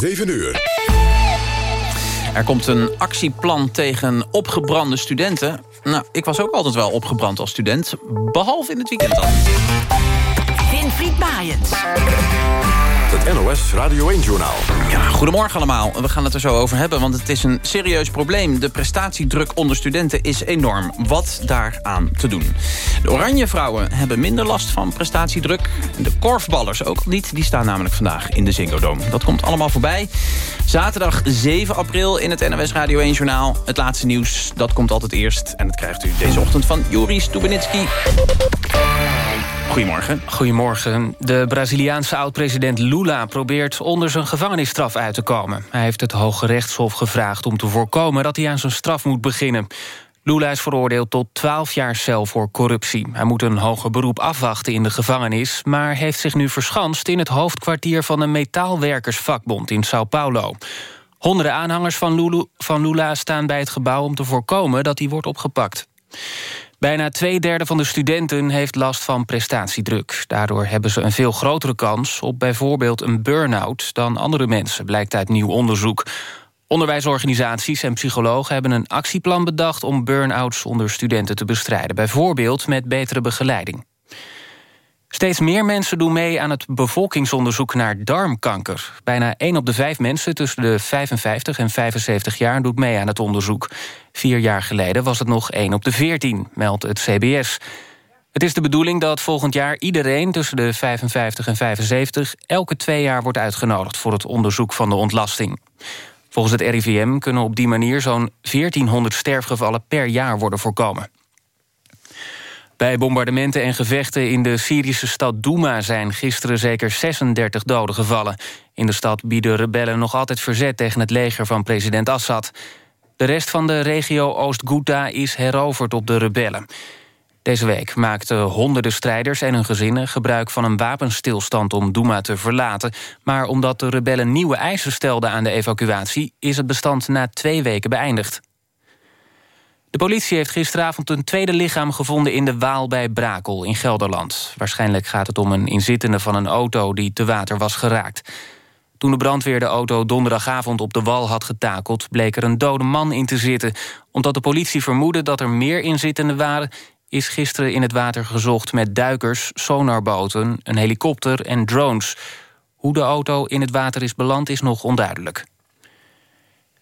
7 uur. Er komt een actieplan tegen opgebrande studenten. Nou, ik was ook altijd wel opgebrand als student. Behalve in het weekend dan. Winfried Maaiens. Het NOS Radio 1-journaal. Ja, goedemorgen allemaal. We gaan het er zo over hebben, want het is een serieus probleem. De prestatiedruk onder studenten is enorm. Wat daaraan te doen? De Oranje Vrouwen hebben minder last van prestatiedruk. De korfballers ook niet. Die staan namelijk vandaag in de Zinggo Dome. Dat komt allemaal voorbij. Zaterdag 7 april in het NOS Radio 1-journaal. Het laatste nieuws, dat komt altijd eerst. En dat krijgt u deze ochtend van Juri Stubenitski. Goedemorgen. Goedemorgen. De Braziliaanse oud-president Lula probeert onder zijn gevangenisstraf uit te komen. Hij heeft het Hoge Rechtshof gevraagd om te voorkomen dat hij aan zijn straf moet beginnen. Lula is veroordeeld tot 12 jaar cel voor corruptie. Hij moet een hoger beroep afwachten in de gevangenis... maar heeft zich nu verschanst in het hoofdkwartier van een metaalwerkersvakbond in Sao Paulo. Honderden aanhangers van Lula, van Lula staan bij het gebouw om te voorkomen dat hij wordt opgepakt. Bijna twee derde van de studenten heeft last van prestatiedruk. Daardoor hebben ze een veel grotere kans op bijvoorbeeld een burn-out... dan andere mensen, blijkt uit nieuw onderzoek. Onderwijsorganisaties en psychologen hebben een actieplan bedacht... om burn-outs onder studenten te bestrijden. Bijvoorbeeld met betere begeleiding. Steeds meer mensen doen mee aan het bevolkingsonderzoek naar darmkanker. Bijna 1 op de 5 mensen tussen de 55 en 75 jaar doet mee aan het onderzoek. Vier jaar geleden was het nog 1 op de 14, meldt het CBS. Het is de bedoeling dat volgend jaar iedereen tussen de 55 en 75... elke twee jaar wordt uitgenodigd voor het onderzoek van de ontlasting. Volgens het RIVM kunnen op die manier zo'n 1400 sterfgevallen per jaar worden voorkomen. Bij bombardementen en gevechten in de Syrische stad Douma... zijn gisteren zeker 36 doden gevallen. In de stad bieden rebellen nog altijd verzet tegen het leger van president Assad. De rest van de regio Oost-Ghouta is heroverd op de rebellen. Deze week maakten honderden strijders en hun gezinnen gebruik van een wapenstilstand om Douma te verlaten. Maar omdat de rebellen nieuwe eisen stelden aan de evacuatie, is het bestand na twee weken beëindigd. De politie heeft gisteravond een tweede lichaam gevonden in de Waal bij Brakel in Gelderland. Waarschijnlijk gaat het om een inzittende van een auto die te water was geraakt. Toen de brandweer de auto donderdagavond op de wal had getakeld... bleek er een dode man in te zitten. Omdat de politie vermoedde dat er meer inzittenden waren... is gisteren in het water gezocht met duikers, sonarboten, een helikopter en drones. Hoe de auto in het water is beland is nog onduidelijk.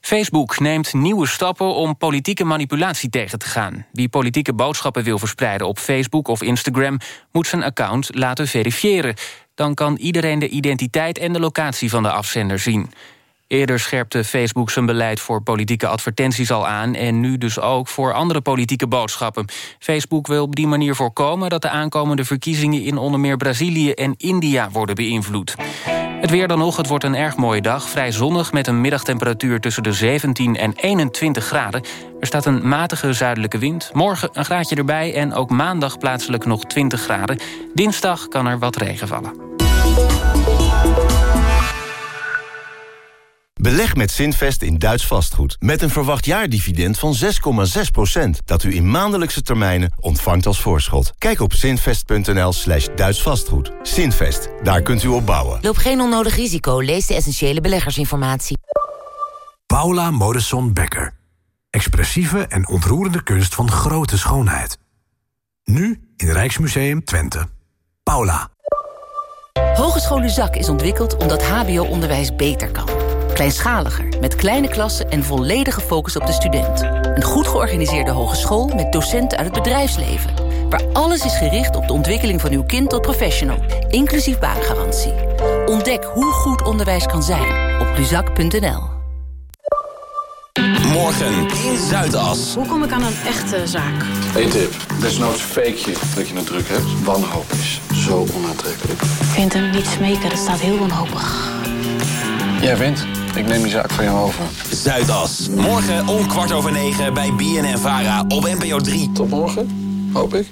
Facebook neemt nieuwe stappen om politieke manipulatie tegen te gaan. Wie politieke boodschappen wil verspreiden op Facebook of Instagram... moet zijn account laten verifiëren. Dan kan iedereen de identiteit en de locatie van de afzender zien. Eerder scherpte Facebook zijn beleid voor politieke advertenties al aan... en nu dus ook voor andere politieke boodschappen. Facebook wil op die manier voorkomen dat de aankomende verkiezingen... in onder meer Brazilië en India worden beïnvloed. Het weer dan nog, het wordt een erg mooie dag. Vrij zonnig met een middagtemperatuur tussen de 17 en 21 graden. Er staat een matige zuidelijke wind. Morgen een graadje erbij en ook maandag plaatselijk nog 20 graden. Dinsdag kan er wat regen vallen. Beleg met Zinvest in Duits vastgoed. Met een verwacht jaardividend van 6,6%. Dat u in maandelijkse termijnen ontvangt als voorschot. Kijk op zinvest.nl slash Duits vastgoed. Zinvest, daar kunt u op bouwen. Loop geen onnodig risico. Lees de essentiële beleggersinformatie. Paula Modesson Becker. Expressieve en ontroerende kunst van grote schoonheid. Nu in Rijksmuseum Twente. Paula. Hogeschool Luzak is ontwikkeld omdat hbo-onderwijs beter kan. Kleinschaliger, met kleine klassen en volledige focus op de student. Een goed georganiseerde hogeschool met docenten uit het bedrijfsleven. Waar alles is gericht op de ontwikkeling van uw kind tot professional. Inclusief baangarantie. Ontdek hoe goed onderwijs kan zijn op luzak.nl. Morgen in Zuidas. Hoe kom ik aan een echte zaak? Eén tip. Desnoods fake je dat je het druk hebt. Wanhoop is zo onaantrekkelijk. Ik vind hem niet smeken, dat staat heel wanhopig. Jij vindt? Ik neem die zaak van jou over. Zuidas. Morgen om kwart over negen bij BNN Vara op NPO 3. Tot morgen, hoop ik.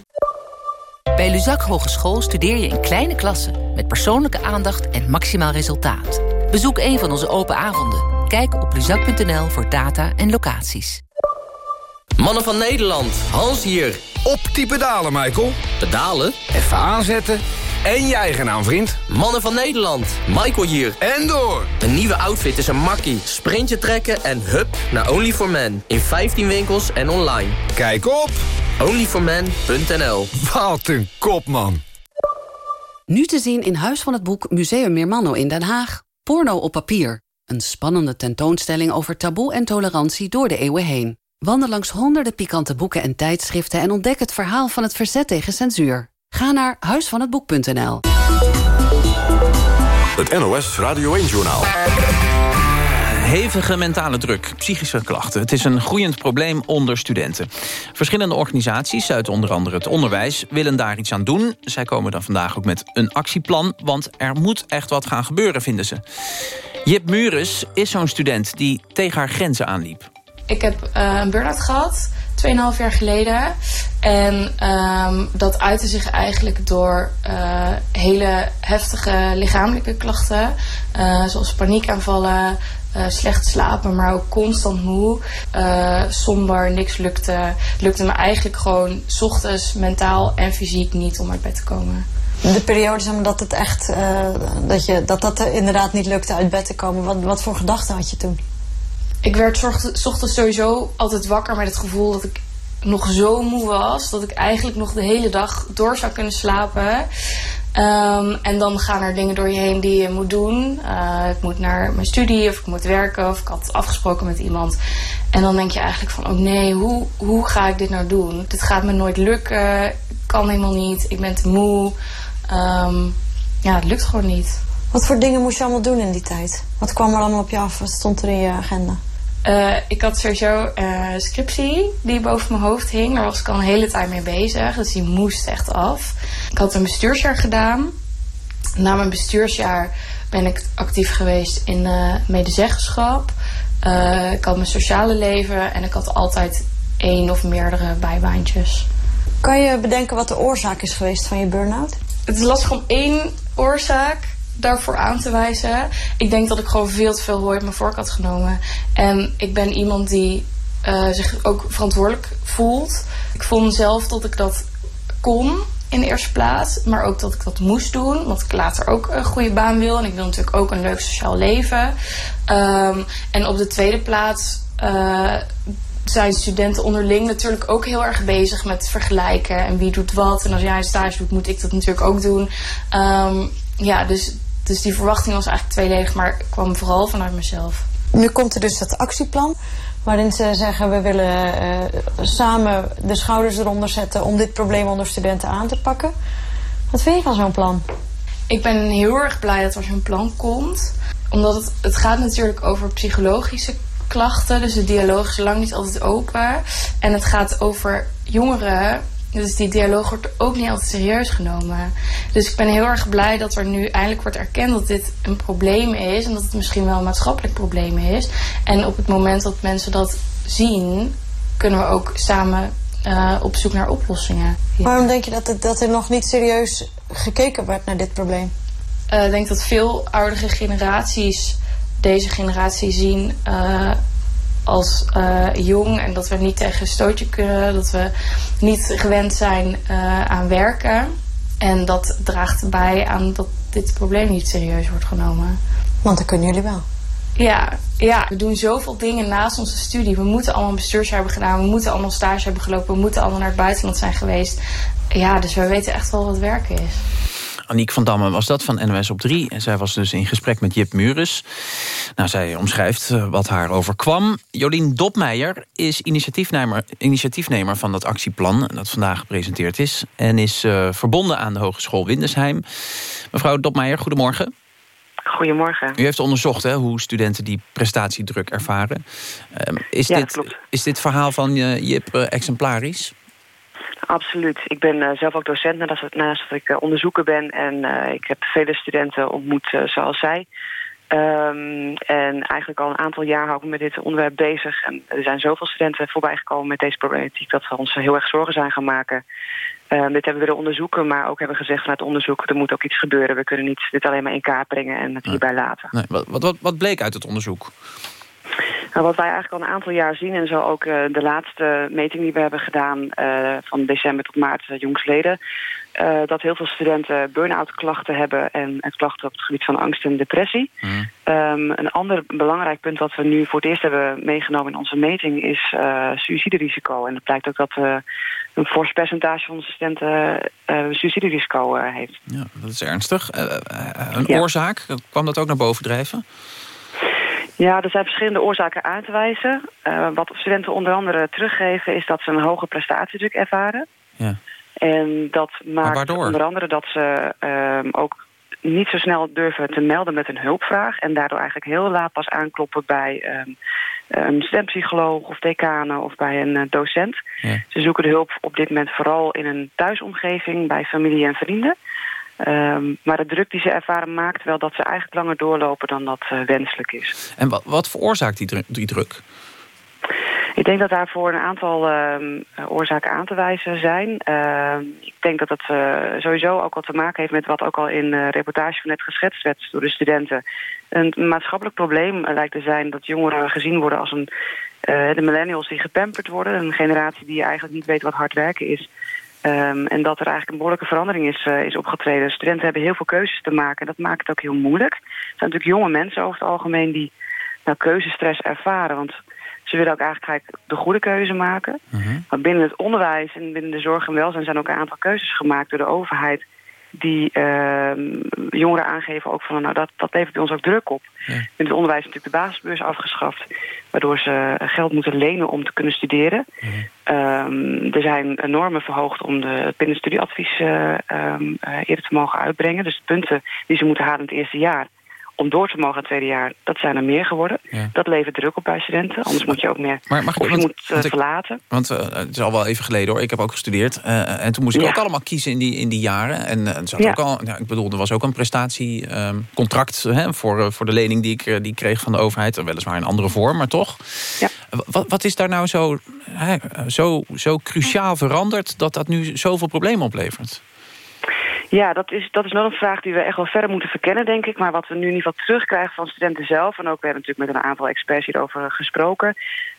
Bij Luzak Hogeschool studeer je in kleine klassen... met persoonlijke aandacht en maximaal resultaat. Bezoek een van onze open avonden. Kijk op luzak.nl voor data en locaties. Mannen van Nederland, Hans hier. Op die pedalen, Michael. Pedalen? Even aanzetten En je eigen naam, vriend? Mannen van Nederland, Michael hier. En door. Een nieuwe outfit is een makkie. Sprintje trekken en hup naar only for men In 15 winkels en online. Kijk op onlyformen.nl Wat een kop, man. Nu te zien in Huis van het Boek Museum Meermanno in Den Haag. Porno op papier. Een spannende tentoonstelling over taboe en tolerantie door de eeuwen heen. Wandel langs honderden pikante boeken en tijdschriften... en ontdek het verhaal van het verzet tegen censuur. Ga naar huisvanhetboek.nl. Het NOS Radio 1-journaal. Hevige mentale druk, psychische klachten. Het is een groeiend probleem onder studenten. Verschillende organisaties uit onder andere het onderwijs... willen daar iets aan doen. Zij komen dan vandaag ook met een actieplan... want er moet echt wat gaan gebeuren, vinden ze. Jip Mures is zo'n student die tegen haar grenzen aanliep. Ik heb uh, een burn-out gehad, 2,5 jaar geleden. En um, dat uitte zich eigenlijk door uh, hele heftige lichamelijke klachten. Uh, zoals paniekaanvallen, slecht slapen, maar ook constant moe. somber, niks lukte. Het lukte me eigenlijk gewoon s ochtends mentaal en fysiek niet om uit bed te komen. De periode dat het echt, dat, je, dat dat er inderdaad niet lukte uit bed te komen. Wat, wat voor gedachten had je toen? Ik werd ochtends sowieso altijd wakker met het gevoel dat ik nog zo moe was. Dat ik eigenlijk nog de hele dag door zou kunnen slapen. Um, en dan gaan er dingen door je heen die je moet doen. Uh, ik moet naar mijn studie of ik moet werken of ik had afgesproken met iemand. En dan denk je eigenlijk van, oh nee, hoe, hoe ga ik dit nou doen? Dit gaat me nooit lukken. Kan helemaal niet. Ik ben te moe. Um, ja, het lukt gewoon niet. Wat voor dingen moest je allemaal doen in die tijd? Wat kwam er allemaal op je af? Wat stond er in je agenda? Uh, ik had sowieso uh, scriptie die boven mijn hoofd hing. Daar was ik al een hele tijd mee bezig. Dus die moest echt af. Ik had een bestuursjaar gedaan. Na mijn bestuursjaar ben ik actief geweest in uh, medezeggenschap. ik had mijn sociale leven en ik had altijd één of meerdere bijbaantjes. Kan je bedenken wat de oorzaak is geweest van je burn-out? Het is lastig om één oorzaak daarvoor aan te wijzen. Ik denk dat ik gewoon veel te veel hooi op mijn vork had genomen. En ik ben iemand die uh, zich ook verantwoordelijk voelt. Ik vond zelf dat ik dat kon in de eerste plaats. Maar ook dat ik dat moest doen. Want ik later ook een goede baan wil. En ik wil natuurlijk ook een leuk sociaal leven. Um, en op de tweede plaats... Uh, zijn studenten onderling natuurlijk ook heel erg bezig met vergelijken en wie doet wat. En als jij een stage doet, moet ik dat natuurlijk ook doen. Um, ja, dus, dus die verwachting was eigenlijk tweeledig, maar kwam vooral vanuit mezelf. Nu komt er dus dat actieplan, waarin ze zeggen we willen uh, samen de schouders eronder zetten om dit probleem onder studenten aan te pakken. Wat vind je van zo'n plan? Ik ben heel erg blij dat er zo'n plan komt. Omdat het, het gaat natuurlijk over psychologische klachten. Dus de dialoog is lang niet altijd open. En het gaat over jongeren dus die dialoog wordt ook niet altijd serieus genomen. Dus ik ben heel erg blij dat er nu eindelijk wordt erkend dat dit een probleem is. En dat het misschien wel een maatschappelijk probleem is. En op het moment dat mensen dat zien, kunnen we ook samen uh, op zoek naar oplossingen. Waarom denk je dat, het, dat er nog niet serieus gekeken wordt naar dit probleem? Uh, ik denk dat veel oudere generaties deze generatie zien uh, als uh, jong en dat we niet tegen een stootje kunnen, dat we niet gewend zijn uh, aan werken. En dat draagt bij aan dat dit probleem niet serieus wordt genomen. Want dat kunnen jullie wel. Ja, ja, we doen zoveel dingen naast onze studie. We moeten allemaal een bestuursjaar hebben gedaan. We moeten allemaal stage hebben gelopen. We moeten allemaal naar het buitenland zijn geweest. Ja, dus we weten echt wel wat werken is. Aniek van Damme was dat van NOS op 3. En zij was dus in gesprek met Jip Mures. Nou, zij omschrijft eh, wat haar overkwam. Jolien Dopmeijer is initiatiefnemer, initiatiefnemer van dat actieplan... dat vandaag gepresenteerd is. En is uh, verbonden aan de Hogeschool Windesheim. Mevrouw Dopmeijer, goedemorgen. Goedemorgen. U heeft onderzocht hè, hoe studenten die prestatiedruk ervaren. Uh, is, ja, dit, klopt. is dit verhaal van uh, Jip exemplarisch? Absoluut. Ik ben uh, zelf ook docent naast, naast dat ik uh, onderzoeker ben. En uh, ik heb vele studenten ontmoet zoals zij. Um, en eigenlijk al een aantal jaar hou ik me met dit onderwerp bezig. En er zijn zoveel studenten voorbijgekomen met deze problematiek... dat we ons heel erg zorgen zijn gaan maken. Um, dit hebben we willen onderzoeken, maar ook hebben gezegd vanuit onderzoek... er moet ook iets gebeuren. We kunnen niet dit alleen maar in kaart brengen en het hierbij laten. Nee, wat, wat, wat bleek uit het onderzoek? Nou, wat wij eigenlijk al een aantal jaar zien... en zo ook uh, de laatste meting die we hebben gedaan... Uh, van december tot maart uh, jongsleden... uh, dat heel veel studenten burn-out klachten hebben... en klachten op het gebied van angst en depressie. Mm. Um, een ander belangrijk punt wat we nu voor het eerst hebben meegenomen in onze meting... is suïciderisico. En het blijkt ook dat een fors percentage van onze studenten suïciderisico heeft. Ja, dat is ernstig. een ja. oorzaak, kwam dat ook naar boven drijven? Ja, er zijn verschillende oorzaken aan te wijzen. Uh, wat studenten onder andere teruggeven... is dat ze een hoge prestatiedruk ervaren. Ja. En dat maakt onder andere dat ze uh, ook niet zo snel durven te melden met een hulpvraag... en daardoor eigenlijk heel laat pas aankloppen bij um, een stempsycholoog of decanen of bij een uh, docent. Ja. Ze zoeken de hulp op dit moment vooral in een thuisomgeving... bij familie en vrienden. Um, maar de druk die ze ervaren maakt wel dat ze eigenlijk langer doorlopen dan dat uh, wenselijk is. En wat, wat veroorzaakt die, dru die druk? Ik denk dat daarvoor een aantal uh, oorzaken aan te wijzen zijn. Uh, ik denk dat het uh, sowieso ook wat te maken heeft met wat ook al in de reportage van net geschetst werd door de studenten. Een maatschappelijk probleem lijkt te zijn dat jongeren gezien worden als een, de millennials die gepamperd worden. Een generatie die eigenlijk niet weet wat hard werken is. Um, en dat er eigenlijk een behoorlijke verandering is, uh, is opgetreden. Studenten hebben heel veel keuzes te maken en dat maakt het ook heel moeilijk. Het zijn natuurlijk jonge mensen over het algemeen die nou, keuzestress ervaren. Want ze willen ook eigenlijk de goede keuze maken. -hmm. Maar binnen het onderwijs en binnen de zorg en welzijn zijn ook een aantal keuzes gemaakt door de overheid die uh, jongeren aangeven ook van, nou, dat, dat levert bij ons ook druk op. Ja. In het onderwijs is natuurlijk de basisbeurs afgeschaft, waardoor ze geld moeten lenen om te kunnen studeren. Um, er zijn normen verhoogd om de, het binnenstudieadvies uh, um, uh, eerder te mogen uitbrengen. Dus de punten die ze moeten halen in het eerste jaar om door te mogen het tweede jaar, dat zijn er meer geworden. Ja. Dat levert druk op bij studenten, anders moet je ook meer maar, mag ik, of je want, moet want ik, verlaten. Want uh, het is al wel even geleden hoor, ik heb ook gestudeerd. Uh, en toen moest ik Ja. ook allemaal kiezen in die, in die jaren. En uh, zat Ja. ook al, nou, ik bedoel, er was ook een prestatiecontract hè, voor, voor de lening die ik, die ik kreeg van de overheid. Weliswaar in andere vorm, maar toch. Ja. Wat, wat is daar nou zo, hè, zo, zo cruciaal veranderd dat dat nu zoveel problemen oplevert? Ja, dat is, dat is wel een vraag die we echt wel verder moeten verkennen, denk ik. Maar wat we nu in ieder geval terugkrijgen van studenten zelf... en ook we hebben natuurlijk met een aantal experts hierover gesproken...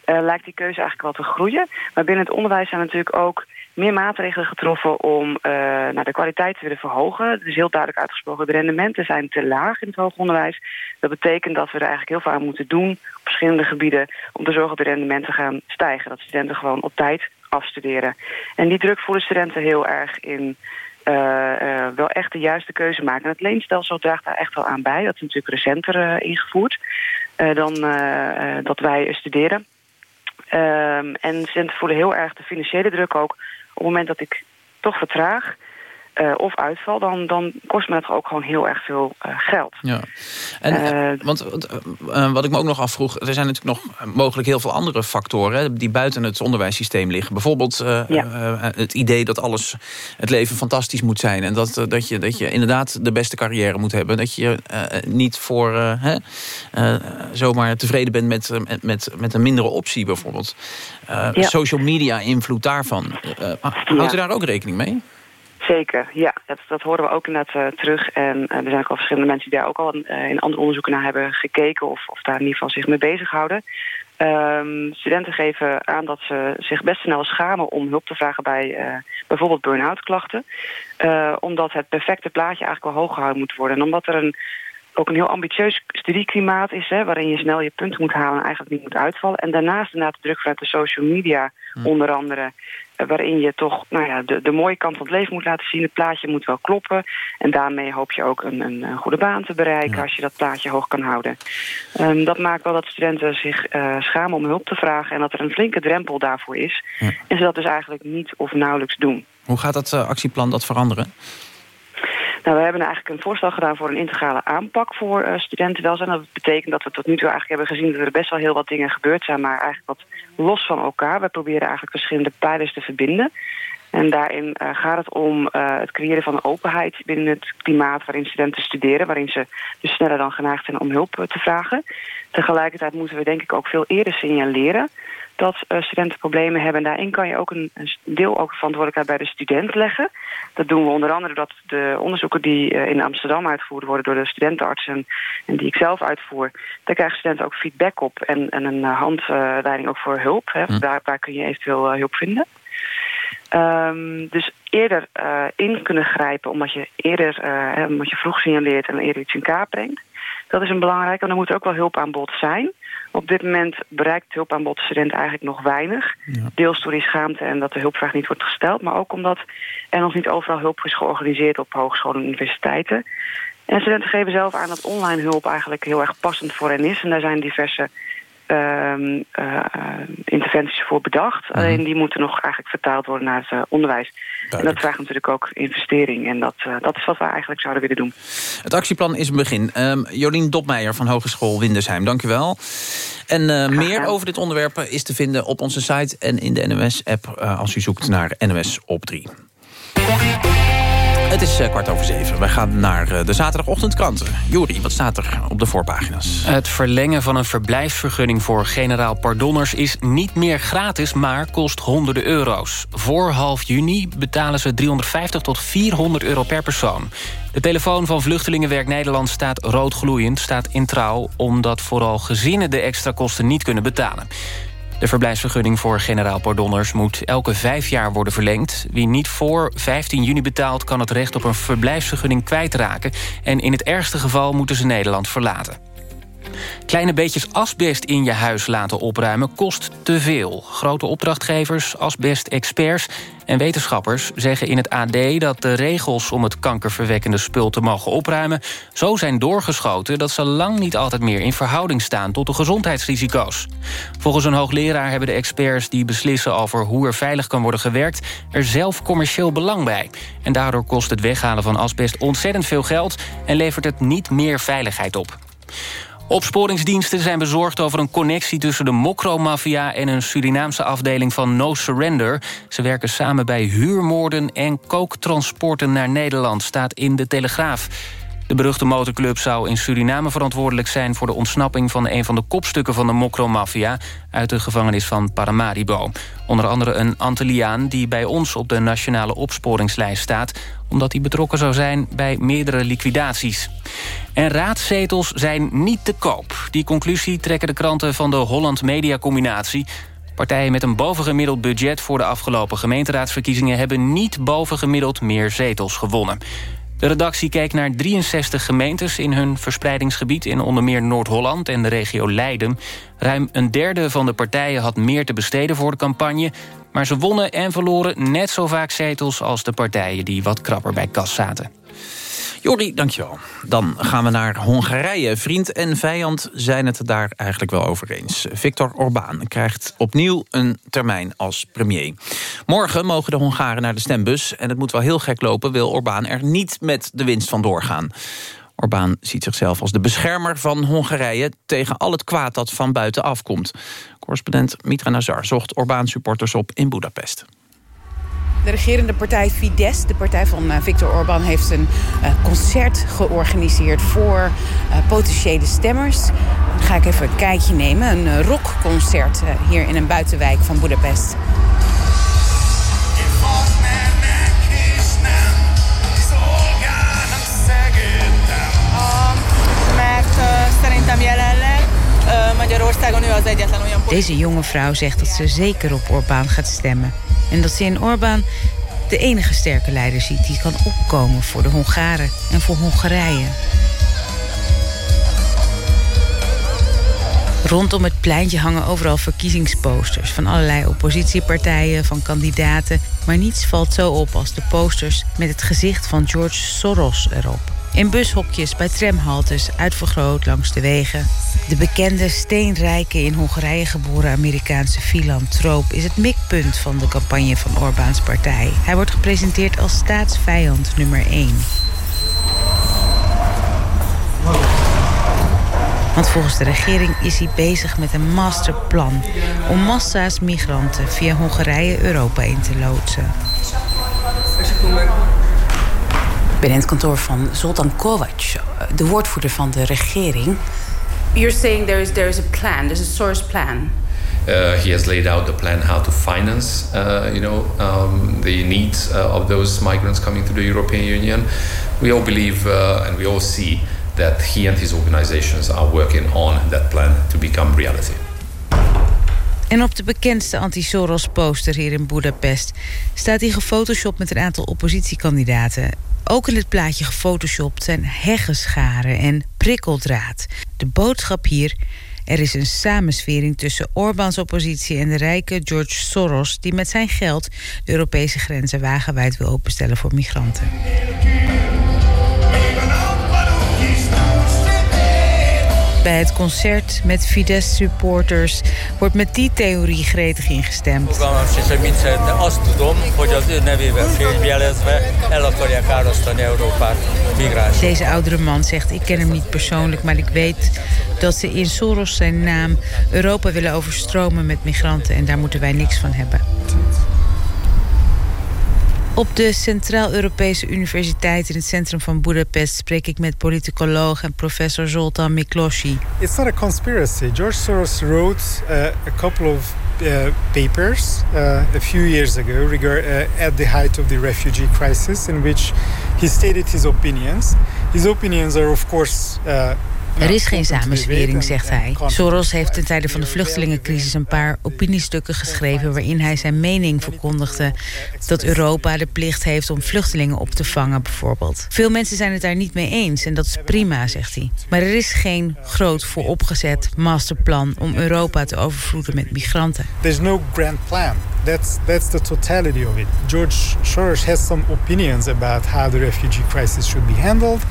Uh, lijkt die keuze eigenlijk wel te groeien. Maar binnen het onderwijs zijn natuurlijk ook meer maatregelen getroffen... om nou, de kwaliteit te willen verhogen. Het is heel duidelijk uitgesproken, de rendementen zijn te laag in het hoger onderwijs. Dat betekent dat we er eigenlijk heel veel aan moeten doen... op verschillende gebieden om te zorgen dat de rendementen gaan stijgen. Dat studenten gewoon op tijd afstuderen. En die druk voelen studenten heel erg in... Uh, uh, wel echt de juiste keuze maken. En het leenstelsel draagt daar echt wel aan bij. Dat is natuurlijk recenter uh, ingevoerd dan dat wij studeren. Ehm, en studenten voelen heel erg de financiële druk ook. Op het moment dat ik toch vertraag of uitval... Dan, dan kost me dat ook gewoon heel erg veel geld. Ja. En, want wat ik me ook nog afvroeg... er zijn natuurlijk nog mogelijk heel veel andere factoren... die buiten het onderwijssysteem liggen. Bijvoorbeeld ja. het idee dat alles het leven fantastisch moet zijn... en dat, dat, je, dat je inderdaad de beste carrière moet hebben. Dat je niet voor hè, zomaar tevreden bent met, met, met een mindere optie bijvoorbeeld. Ja. Social media invloed daarvan. houdt u daar ook rekening mee? Zeker, ja. Dat, horen we ook inderdaad uh, terug. En uh, er zijn ook al verschillende mensen die daar ook al uh, in andere onderzoeken naar hebben gekeken... of, of daar in ieder geval zich mee bezighouden. Um, studenten geven aan dat ze zich best snel schamen om hulp te vragen bij bijvoorbeeld burn-out klachten. omdat het perfecte plaatje eigenlijk wel hoog gehouden moet worden. En omdat er een, ook een heel ambitieus studieklimaat is... Hè, waarin je snel je punten moet halen en eigenlijk niet moet uitvallen. En daarnaast inderdaad de druk vanuit de social media Hm. onder andere waarin je toch nou ja, de, de mooie kant van het leven moet laten zien. Het plaatje moet wel kloppen. En daarmee hoop je ook een, een, een goede baan te bereiken... Ja. als je dat plaatje hoog kan houden. Um, dat maakt wel dat studenten zich uh, schamen om hulp te vragen... en dat er een flinke drempel daarvoor is. Ja. En ze dat dus eigenlijk niet of nauwelijks doen. Hoe gaat dat uh, actieplan dat veranderen? Nou, we hebben eigenlijk een voorstel gedaan voor een integrale aanpak voor uh, studentenwelzijn. Dat betekent dat we tot nu toe eigenlijk hebben gezien dat er best wel heel wat dingen gebeurd zijn, maar eigenlijk wat los van elkaar. We proberen eigenlijk verschillende pijlers te verbinden. En daarin uh, gaat het om uh, het creëren van openheid binnen het klimaat waarin studenten studeren, waarin ze dus sneller dan geneigd zijn om hulp te vragen. Tegelijkertijd moeten we denk ik ook veel eerder signaleren dat uh, studenten problemen hebben. En daarin kan je ook een, een deel ook verantwoordelijkheid bij de student leggen. Dat doen we onder andere dat de onderzoeken die uh, in Amsterdam uitgevoerd worden door de studentenartsen en die ik zelf uitvoer, daar krijgen studenten ook feedback op en, en een uh, handleiding ook voor hulp. Hè. Hm. Daar, waar kun je eventueel hulp vinden. Um, dus eerder uh, in kunnen grijpen, omdat je eerder uh, omdat je vroeg signaleert en eerder iets in kaart brengt. Dat is een belangrijke, en dan moet er ook wel hulpaanbod zijn. Op dit moment bereikt het hulpaanbod de student eigenlijk nog weinig. Ja. Deels door die schaamte en dat de hulpvraag niet wordt gesteld... maar ook omdat er nog niet overal hulp is georganiseerd op hogescholen en universiteiten. En studenten geven zelf aan dat online hulp eigenlijk heel erg passend voor hen is. En daar zijn diverse interventies voor bedacht. Mhm. Alleen die moeten nog eigenlijk vertaald worden naar het uh, onderwijs. En dat vraagt natuurlijk ook investering. En dat, dat is wat we eigenlijk zouden willen doen. Het actieplan is een begin. Um, Jolien Dopmeijer van Hogeschool Windersheim, dank u wel. En uh, meer over dit onderwerp is te vinden op onze site... en in de NOS-app als u zoekt naar NOS op 3. Het is uh, kwart over zeven. Wij gaan naar uh, de zaterdagochtendkranten. Juri, wat staat er op de voorpagina's? Het verlengen van een verblijfsvergunning voor generaal pardonners... is niet meer gratis, maar kost honderden euro's. Voor half juni betalen ze 350 tot 400 euro per persoon. De telefoon van Vluchtelingenwerk Nederland staat roodgloeiend, staat in trouw... omdat vooral gezinnen de extra kosten niet kunnen betalen. De verblijfsvergunning voor generaal pardonners moet elke vijf jaar worden verlengd. Wie niet voor 15 juni betaalt kan het recht op een verblijfsvergunning kwijtraken... en in het ergste geval moeten ze Nederland verlaten. Kleine beetjes asbest in je huis laten opruimen kost te veel. Grote opdrachtgevers, asbestexperts en wetenschappers zeggen in het AD... dat de regels om het kankerverwekkende spul te mogen opruimen... zo zijn doorgeschoten dat ze lang niet altijd meer in verhouding staan... tot de gezondheidsrisico's. Volgens een hoogleraar hebben de experts die beslissen... over hoe er veilig kan worden gewerkt... er zelf commercieel belang bij. En daardoor kost het weghalen van asbest ontzettend veel geld... en levert het niet meer veiligheid op. Opsporingsdiensten zijn bezorgd over een connectie tussen de Mokro-maffia... en een Surinaamse afdeling van No Surrender. Ze werken samen bij huurmoorden en kooktransporten naar Nederland... staat in de Telegraaf. De beruchte motorclub zou in Suriname verantwoordelijk zijn... voor de ontsnapping van een van de kopstukken van de Mokro-maffia... uit de gevangenis van Paramaribo. Onder andere een Antilliaan die bij ons op de nationale opsporingslijst staat... omdat hij betrokken zou zijn bij meerdere liquidaties. En raadzetels zijn niet te koop. Die conclusie trekken de kranten van de Holland Media Combinatie... Partijen met een bovengemiddeld budget voor de afgelopen gemeenteraadsverkiezingen... hebben niet bovengemiddeld meer zetels gewonnen. De redactie keek naar 63 gemeentes in hun verspreidingsgebied... in onder meer Noord-Holland en de regio Leiden. Ruim een derde van de partijen had meer te besteden voor de campagne... maar ze wonnen en verloren net zo vaak zetels als de partijen... die wat krapper bij kas zaten. Jori, dankjewel. Dan gaan we naar Hongarije. Vriend en vijand zijn het daar eigenlijk wel over eens. Viktor Orbán krijgt opnieuw een termijn als premier. Morgen mogen de Hongaren naar de stembus. En het moet wel heel gek lopen, wil Orbán er niet met de winst van doorgaan. Orbán ziet zichzelf als de beschermer van Hongarije... tegen al het kwaad dat van buiten afkomt. Correspondent Mitra Nazar zocht Orbán-supporters op in Budapest. De regerende partij Fidesz, de partij van uh, Viktor Orbán, heeft een uh, concert georganiseerd voor uh, potentiële stemmers. Dan ga ik even een kijkje nemen. Een rockconcert hier in een buitenwijk van Budapest. Deze jonge vrouw zegt dat ze zeker op Orbán gaat stemmen. En dat ze in Orbán de enige sterke leider ziet die kan opkomen voor de Hongaren en voor Hongarije. Rondom het pleintje hangen overal verkiezingsposters van allerlei oppositiepartijen, van kandidaten. Maar niets valt zo op als de posters met het gezicht van George Soros erop. In bushokjes, bij tramhaltes, uitvergroot langs de wegen. De bekende steenrijke in Hongarije geboren Amerikaanse filantroop... is het mikpunt van de campagne van Orbáns partij. Hij wordt gepresenteerd als staatsvijand nummer 1. Want volgens de regering is hij bezig met een masterplan... om massa's migranten via Hongarije Europa in te loodsen. Ik ben in het kantoor van Zoltan Kovac, de woordvoerder van de regering. You're saying there is, there is a plan, there's a source plan. Uh, he has laid out the plan how to finance, uh, you know, um, the needs uh, of those migrants coming to the European Union. We all believe uh, and we all see that he and his organizations are working on that plan to become reality. En op de bekendste anti-Soros-poster hier in Budapest... staat hij gefotoshopt met een aantal oppositiekandidaten. Ook in het plaatje gefotoshopt zijn heggenscharen en prikkeldraad. De boodschap hier... Er is een samenswering tussen Orbáns oppositie en de rijke George Soros... die met zijn geld de Europese grenzen wagenwijd wil openstellen voor migranten. Bij het concert met Fidesz-supporters wordt met die theorie gretig ingestemd. Deze oudere man zegt, ik ken hem niet persoonlijk, maar ik weet dat ze in Soros zijn naam Europa willen overstromen met migranten en daar moeten wij niks van hebben. Op de Centraal-Europese Universiteit in het centrum van Budapest spreek ik met politicoloog en professor Zoltan Miklosi. It's not a conspiracy. George Soros wrote uh, a couple of uh, papers uh, a few years ago at the height of the refugee crisis in which he stated his opinions. His opinions are of course er is geen samenswering, zegt hij. Soros heeft ten tijde van de vluchtelingencrisis een paar opiniestukken geschreven... waarin hij zijn mening verkondigde dat Europa de plicht heeft om vluchtelingen op te vangen, bijvoorbeeld. Veel mensen zijn het daar niet mee eens en dat is prima, zegt hij. Maar er is geen groot vooropgezet masterplan om Europa te overvloeden met migranten. There's no grand plan. That's, that's the totality of it. George Soros has some opinions about how the refugee crisis should be handled...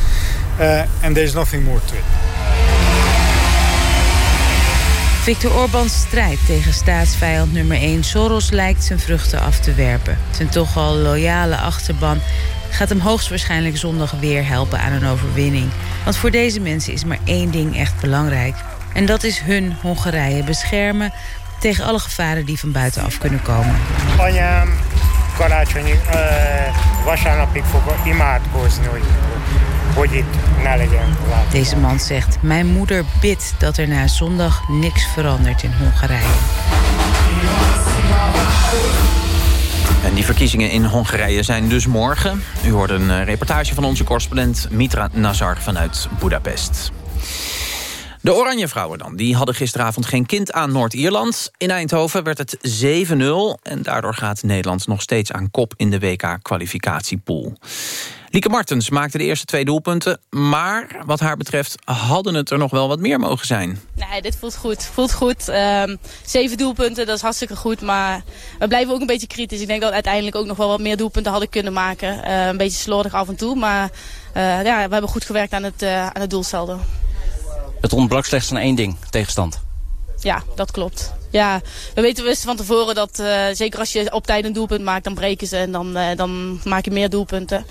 Uh, and there's nothing more to it. Viktor Orbáns strijd tegen staatsvijand nummer 1 Soros lijkt zijn vruchten af te werpen. Zijn toch al loyale achterban gaat hem hoogstwaarschijnlijk zondag weer helpen aan een overwinning. Want voor deze mensen is maar één ding echt belangrijk. En dat is hun Hongarije beschermen tegen alle gevaren die van buitenaf kunnen komen. Anyám karácsonyi uh, vasárnapig fog imádkozni, Deze man zegt, mijn moeder bidt dat er na zondag niks verandert in Hongarije. En die verkiezingen in Hongarije zijn dus morgen. U hoort een eh, reportage van onze correspondent Mitra Nazar vanuit Budapest. De Oranje Vrouwen dan, die hadden gisteravond geen kind aan Noord-Ierland. In Eindhoven werd het 7-0 en daardoor gaat Nederland nog steeds aan kop in de WK-kwalificatiepool. Lieke Martens maakte de eerste twee doelpunten, maar wat haar betreft hadden het er nog wel wat meer mogen zijn. Nee, dit voelt goed. Voelt goed. Um, zeven doelpunten, dat is hartstikke goed, maar we blijven ook een beetje kritisch. Ik denk dat we uiteindelijk ook nog wel wat meer doelpunten hadden kunnen maken. Uh, een beetje slordig af en toe, maar uh, ja, we hebben goed gewerkt aan het, uh, aan het doelsaldo. Het ontbrak slechts aan één ding, tegenstand. Ja, dat klopt. Ja, we weten wisten van tevoren dat uh, zeker als je op tijd een doelpunt maakt, dan breken ze en dan, uh, dan maak je meer doelpunten.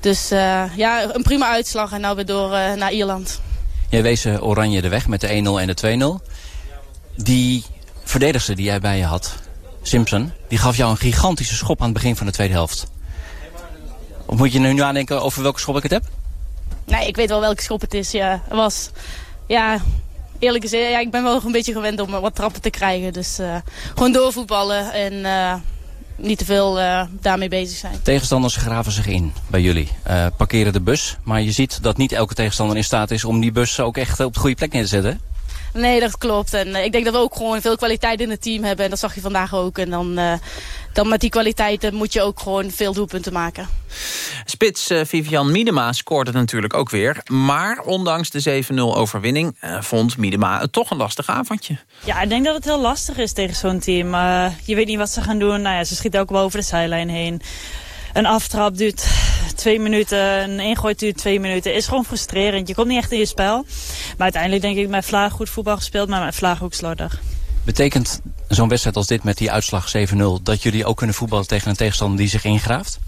Dus uh, ja, een prima uitslag en nou weer door naar Ierland. Jij wees Oranje de weg met de 1-0 en de 2-0. Die verdedigster die jij bij je had, Simpson, die gaf jou een gigantische schop aan het begin van de tweede helft. Of moet je nu nadenken over welke schop ik het heb? Nee, ik weet wel welke schop het is. Ja, het was ja, eerlijk gezegd, ja, ik ben wel een beetje gewend om wat trappen te krijgen. Dus uh, gewoon doorvoetballen en uh, niet te veel daarmee bezig zijn. Tegenstanders graven zich in bij jullie. parkeren de bus, maar je ziet dat niet elke tegenstander in staat is om die bus ook echt op de goede plek neer te zetten. Nee, dat klopt. En ik denk dat we ook gewoon veel kwaliteit in het team hebben. En dat zag je vandaag ook. En dan, uh, dan met die kwaliteiten moet je ook gewoon veel doelpunten maken. Spits uh, Vivian Miedema scoorde natuurlijk ook weer. Maar ondanks de 7-0 overwinning uh, vond Miedema het toch een lastig avondje. Ja, ik denk dat het heel lastig is tegen zo'n team. je weet niet wat ze gaan doen. Nou ja, ze schieten ook wel over de zijlijn heen een aftrap duurt twee minuten, een ingooi duurt twee minuten. Is gewoon frustrerend. Je komt niet echt in je spel. Maar uiteindelijk denk ik met Vlaag goed voetbal gespeeld, maar met Vlaag ook slordig. Betekent zo'n wedstrijd als dit met die uitslag 7-0... dat jullie ook kunnen voetballen tegen een tegenstander die zich ingraaft?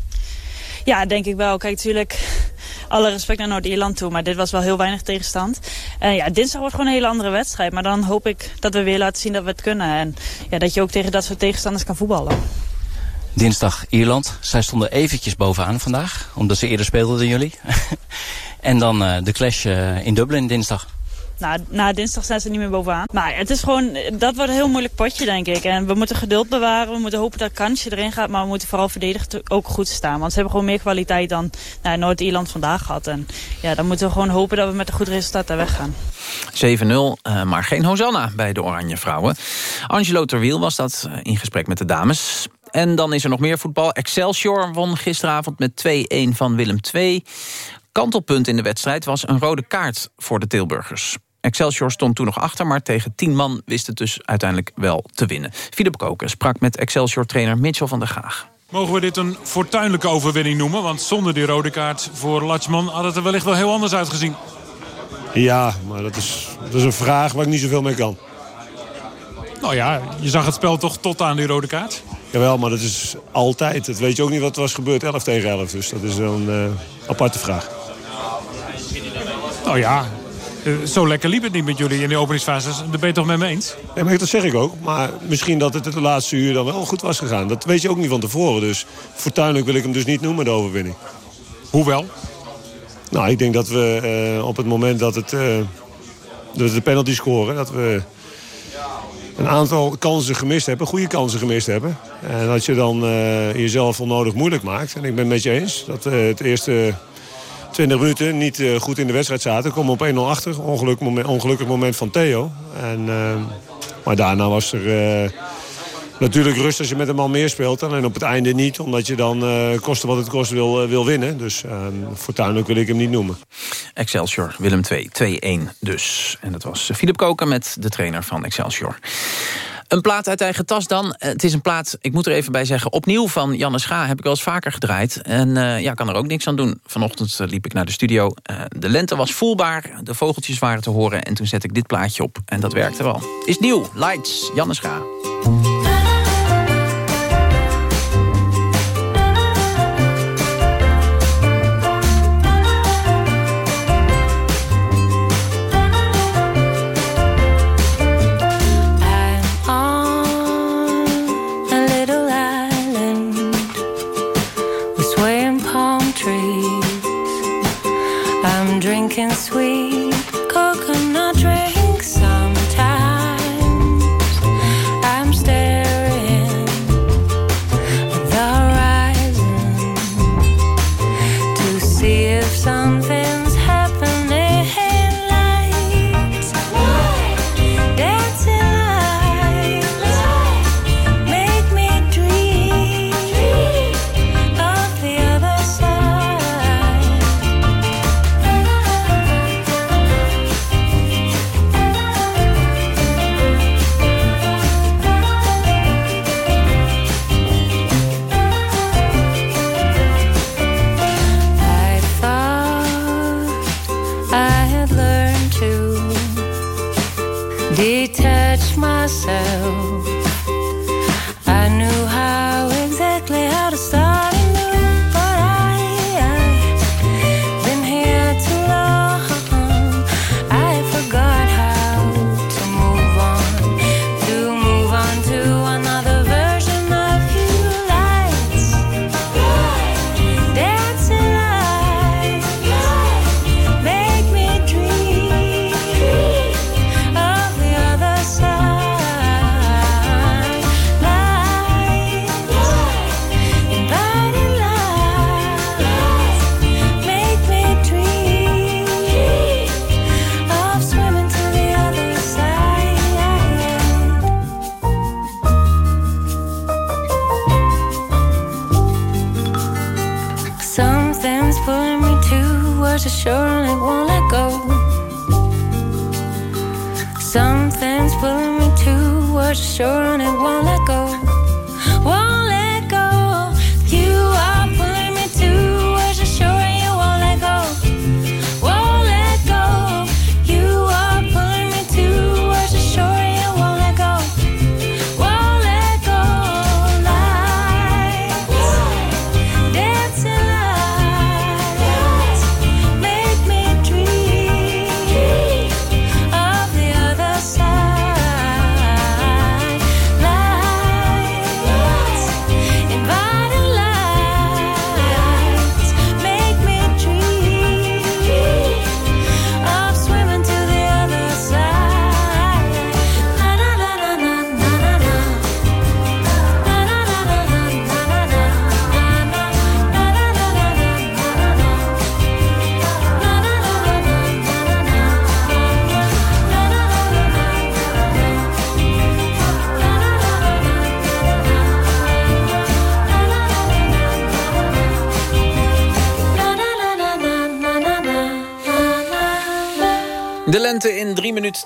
Ja, denk ik wel. Kijk, natuurlijk alle respect naar Noord-Ierland toe. Maar dit was wel heel weinig tegenstand. En ja, dinsdag wordt gewoon een hele andere wedstrijd. Maar dan hoop ik dat we weer laten zien dat we het kunnen. En ja, dat je ook tegen dat soort tegenstanders kan voetballen. Dinsdag Ierland. Zij stonden eventjes bovenaan vandaag. Omdat ze eerder speelden dan jullie. en dan uh, de clash uh, in Dublin dinsdag. Nou, na dinsdag zijn ze niet meer bovenaan. Maar het is gewoon, dat wordt een heel moeilijk potje, denk ik. En we moeten geduld bewaren. We moeten hopen dat kansje erin gaat. Maar we moeten vooral verdedigd ook goed staan. Want ze hebben gewoon meer kwaliteit dan nou, Noord-Ierland vandaag had. En ja, dan moeten we gewoon hopen dat we met een goed resultaat daar weggaan. 7-0, uh, maar geen Hosanna bij de Oranje Vrouwen. Angelo Terwiel was dat in gesprek met de dames. En dan is er nog meer voetbal. Excelsior won gisteravond met 2-1 van Willem II. Kantelpunt in de wedstrijd was een rode kaart voor de Tilburgers. Excelsior stond toen nog achter, maar tegen 10 man wist het dus uiteindelijk wel te winnen. Philip Koken sprak met Excelsior-trainer Mitchell van der Gaag. Mogen we dit een fortuinlijke overwinning noemen? Want zonder die rode kaart voor Latchman had het er wellicht wel heel anders uitgezien. Ja, maar dat is, dat is een vraag waar ik niet zoveel mee kan. Nou ja, je zag het spel toch tot aan die rode kaart? Jawel, maar dat is altijd. Dat weet je ook niet wat er was gebeurd, 11 tegen 11. Dus dat is een uh, aparte vraag. Nou ja, uh, zo lekker liep het niet met jullie in de openingsfases. Daar ben je toch met me eens? Nee, maar dat zeg ik ook. Maar misschien dat het de laatste uur dan wel goed was gegaan. Dat weet je ook niet van tevoren. Dus fortuinlijk wil ik hem dus niet noemen, de overwinning. Hoewel? Nou, ik denk dat we uh, op het moment dat, het, dat we de penalty scoren... dat we een aantal kansen gemist hebben, goede kansen gemist hebben. En dat je dan uh, jezelf onnodig moeilijk maakt. En ik ben het met je eens dat uh, het eerste 20 minuten niet uh, goed in de wedstrijd zaten. Komen op 1-0 achter, ongelukkig moment van Theo. En, maar daarna was er natuurlijk rust als je met een man meer speelt. En op het einde niet, omdat je dan koste wat het kost wil, wil winnen. Dus fortuinlijk wil ik hem niet noemen. Excelsior, Willem 2, 2-1 dus. En dat was Philip Koken met de trainer van Excelsior. Een plaat uit eigen tas dan. Het is een plaat, ik moet er even bij zeggen... opnieuw van Janne Scha heb ik wel eens vaker gedraaid. En uh, ja, kan er ook niks aan doen. Vanochtend uh, liep ik naar de studio. Uh, de lente was voelbaar, de vogeltjes waren te horen... en toen zet ik dit plaatje op en dat werkte wel. Is nieuw, Lights, Janne Scha.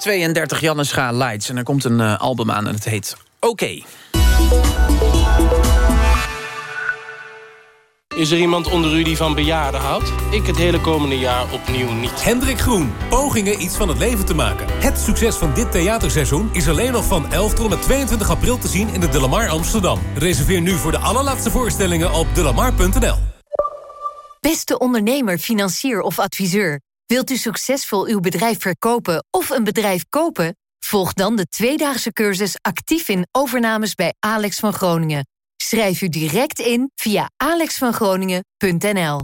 32 Janne Scha Lights. En er komt een uh, album aan en het heet Oké. Is er iemand onder u die van bejaarden houdt? Ik het hele komende jaar opnieuw niet. Hendrik Groen, pogingen iets van het leven te maken. Het succes van dit theaterseizoen is alleen nog van 11 tot en met 22 april te zien in de Delamar Amsterdam. Reserveer nu voor de allerlaatste voorstellingen op delamar.nl. Beste ondernemer, financier of adviseur. Wilt u succesvol uw bedrijf verkopen of een bedrijf kopen? Volg dan de tweedaagse cursus actief in overnames bij Alex van Groningen. Schrijf u direct in via alexvangroningen.nl.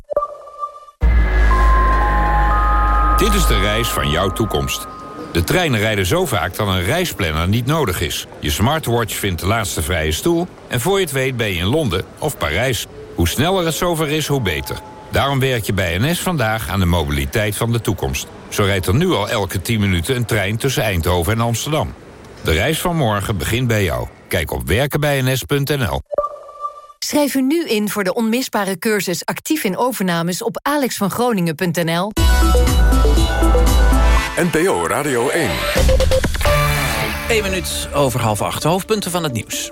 Dit is de reis van jouw toekomst. De treinen rijden zo vaak dat een reisplanner niet nodig is. Je smartwatch vindt de laatste vrije stoel... en voor je het weet ben je in Londen of Parijs. Hoe sneller het zover is, hoe beter. Daarom werk je bij NS vandaag aan de mobiliteit van de toekomst. Zo rijdt er nu al elke 10 minuten een trein tussen Eindhoven en Amsterdam. De reis van morgen begint bij jou. Kijk op werkenbijns.nl. Schrijf u nu in voor de onmisbare cursus actief in overnames op alexvangroningen.nl. NPO Radio 1. 1 minuut over half acht. Hoofdpunten van het nieuws.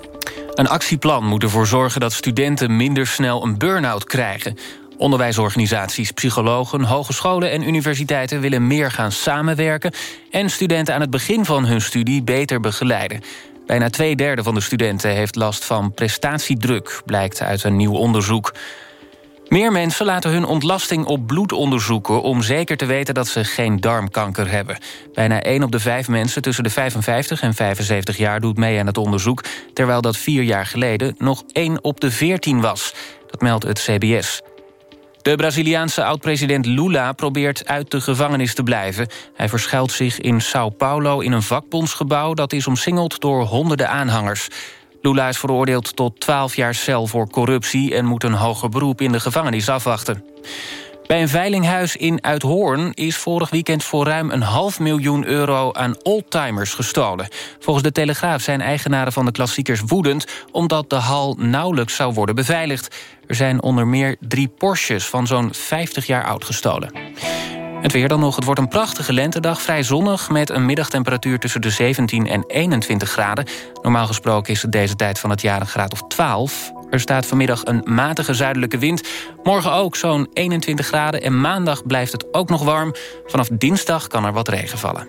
Een actieplan moet ervoor zorgen dat studenten minder snel een burn-out krijgen. Onderwijsorganisaties, psychologen, hogescholen en universiteiten... willen meer gaan samenwerken... en studenten aan het begin van hun studie beter begeleiden. Bijna twee derde van de studenten heeft last van prestatiedruk... blijkt uit een nieuw onderzoek. Meer mensen laten hun ontlasting op bloed onderzoeken... om zeker te weten dat ze geen darmkanker hebben. Bijna 1 op de 5 mensen tussen de 55 en 75 jaar doet mee aan het onderzoek... terwijl dat vier jaar geleden nog 1 op de 14 was. Dat meldt het CBS. De Braziliaanse oud-president Lula probeert uit de gevangenis te blijven. Hij verschuilt zich in Sao Paulo in een vakbondsgebouw... dat is omsingeld door honderden aanhangers. Lula is veroordeeld tot 12 jaar cel voor corruptie... en moet een hoger beroep in de gevangenis afwachten. Bij een veilinghuis in Uithoorn is vorig weekend voor ruim een half miljoen euro aan oldtimers gestolen. Volgens de Telegraaf zijn eigenaren van de klassiekers woedend omdat de hal nauwelijks zou worden beveiligd. Er zijn onder meer drie Porsches van zo'n 50 jaar oud gestolen. Het weer dan nog. Het wordt een prachtige lentedag. Vrij zonnig met een middagtemperatuur tussen de 17 en 21 graden. Normaal gesproken is het deze tijd van het jaar een graad of 12. Er staat vanmiddag een matige zuidelijke wind. Morgen ook zo'n 21 graden en maandag blijft het ook nog warm. Vanaf dinsdag kan er wat regen vallen.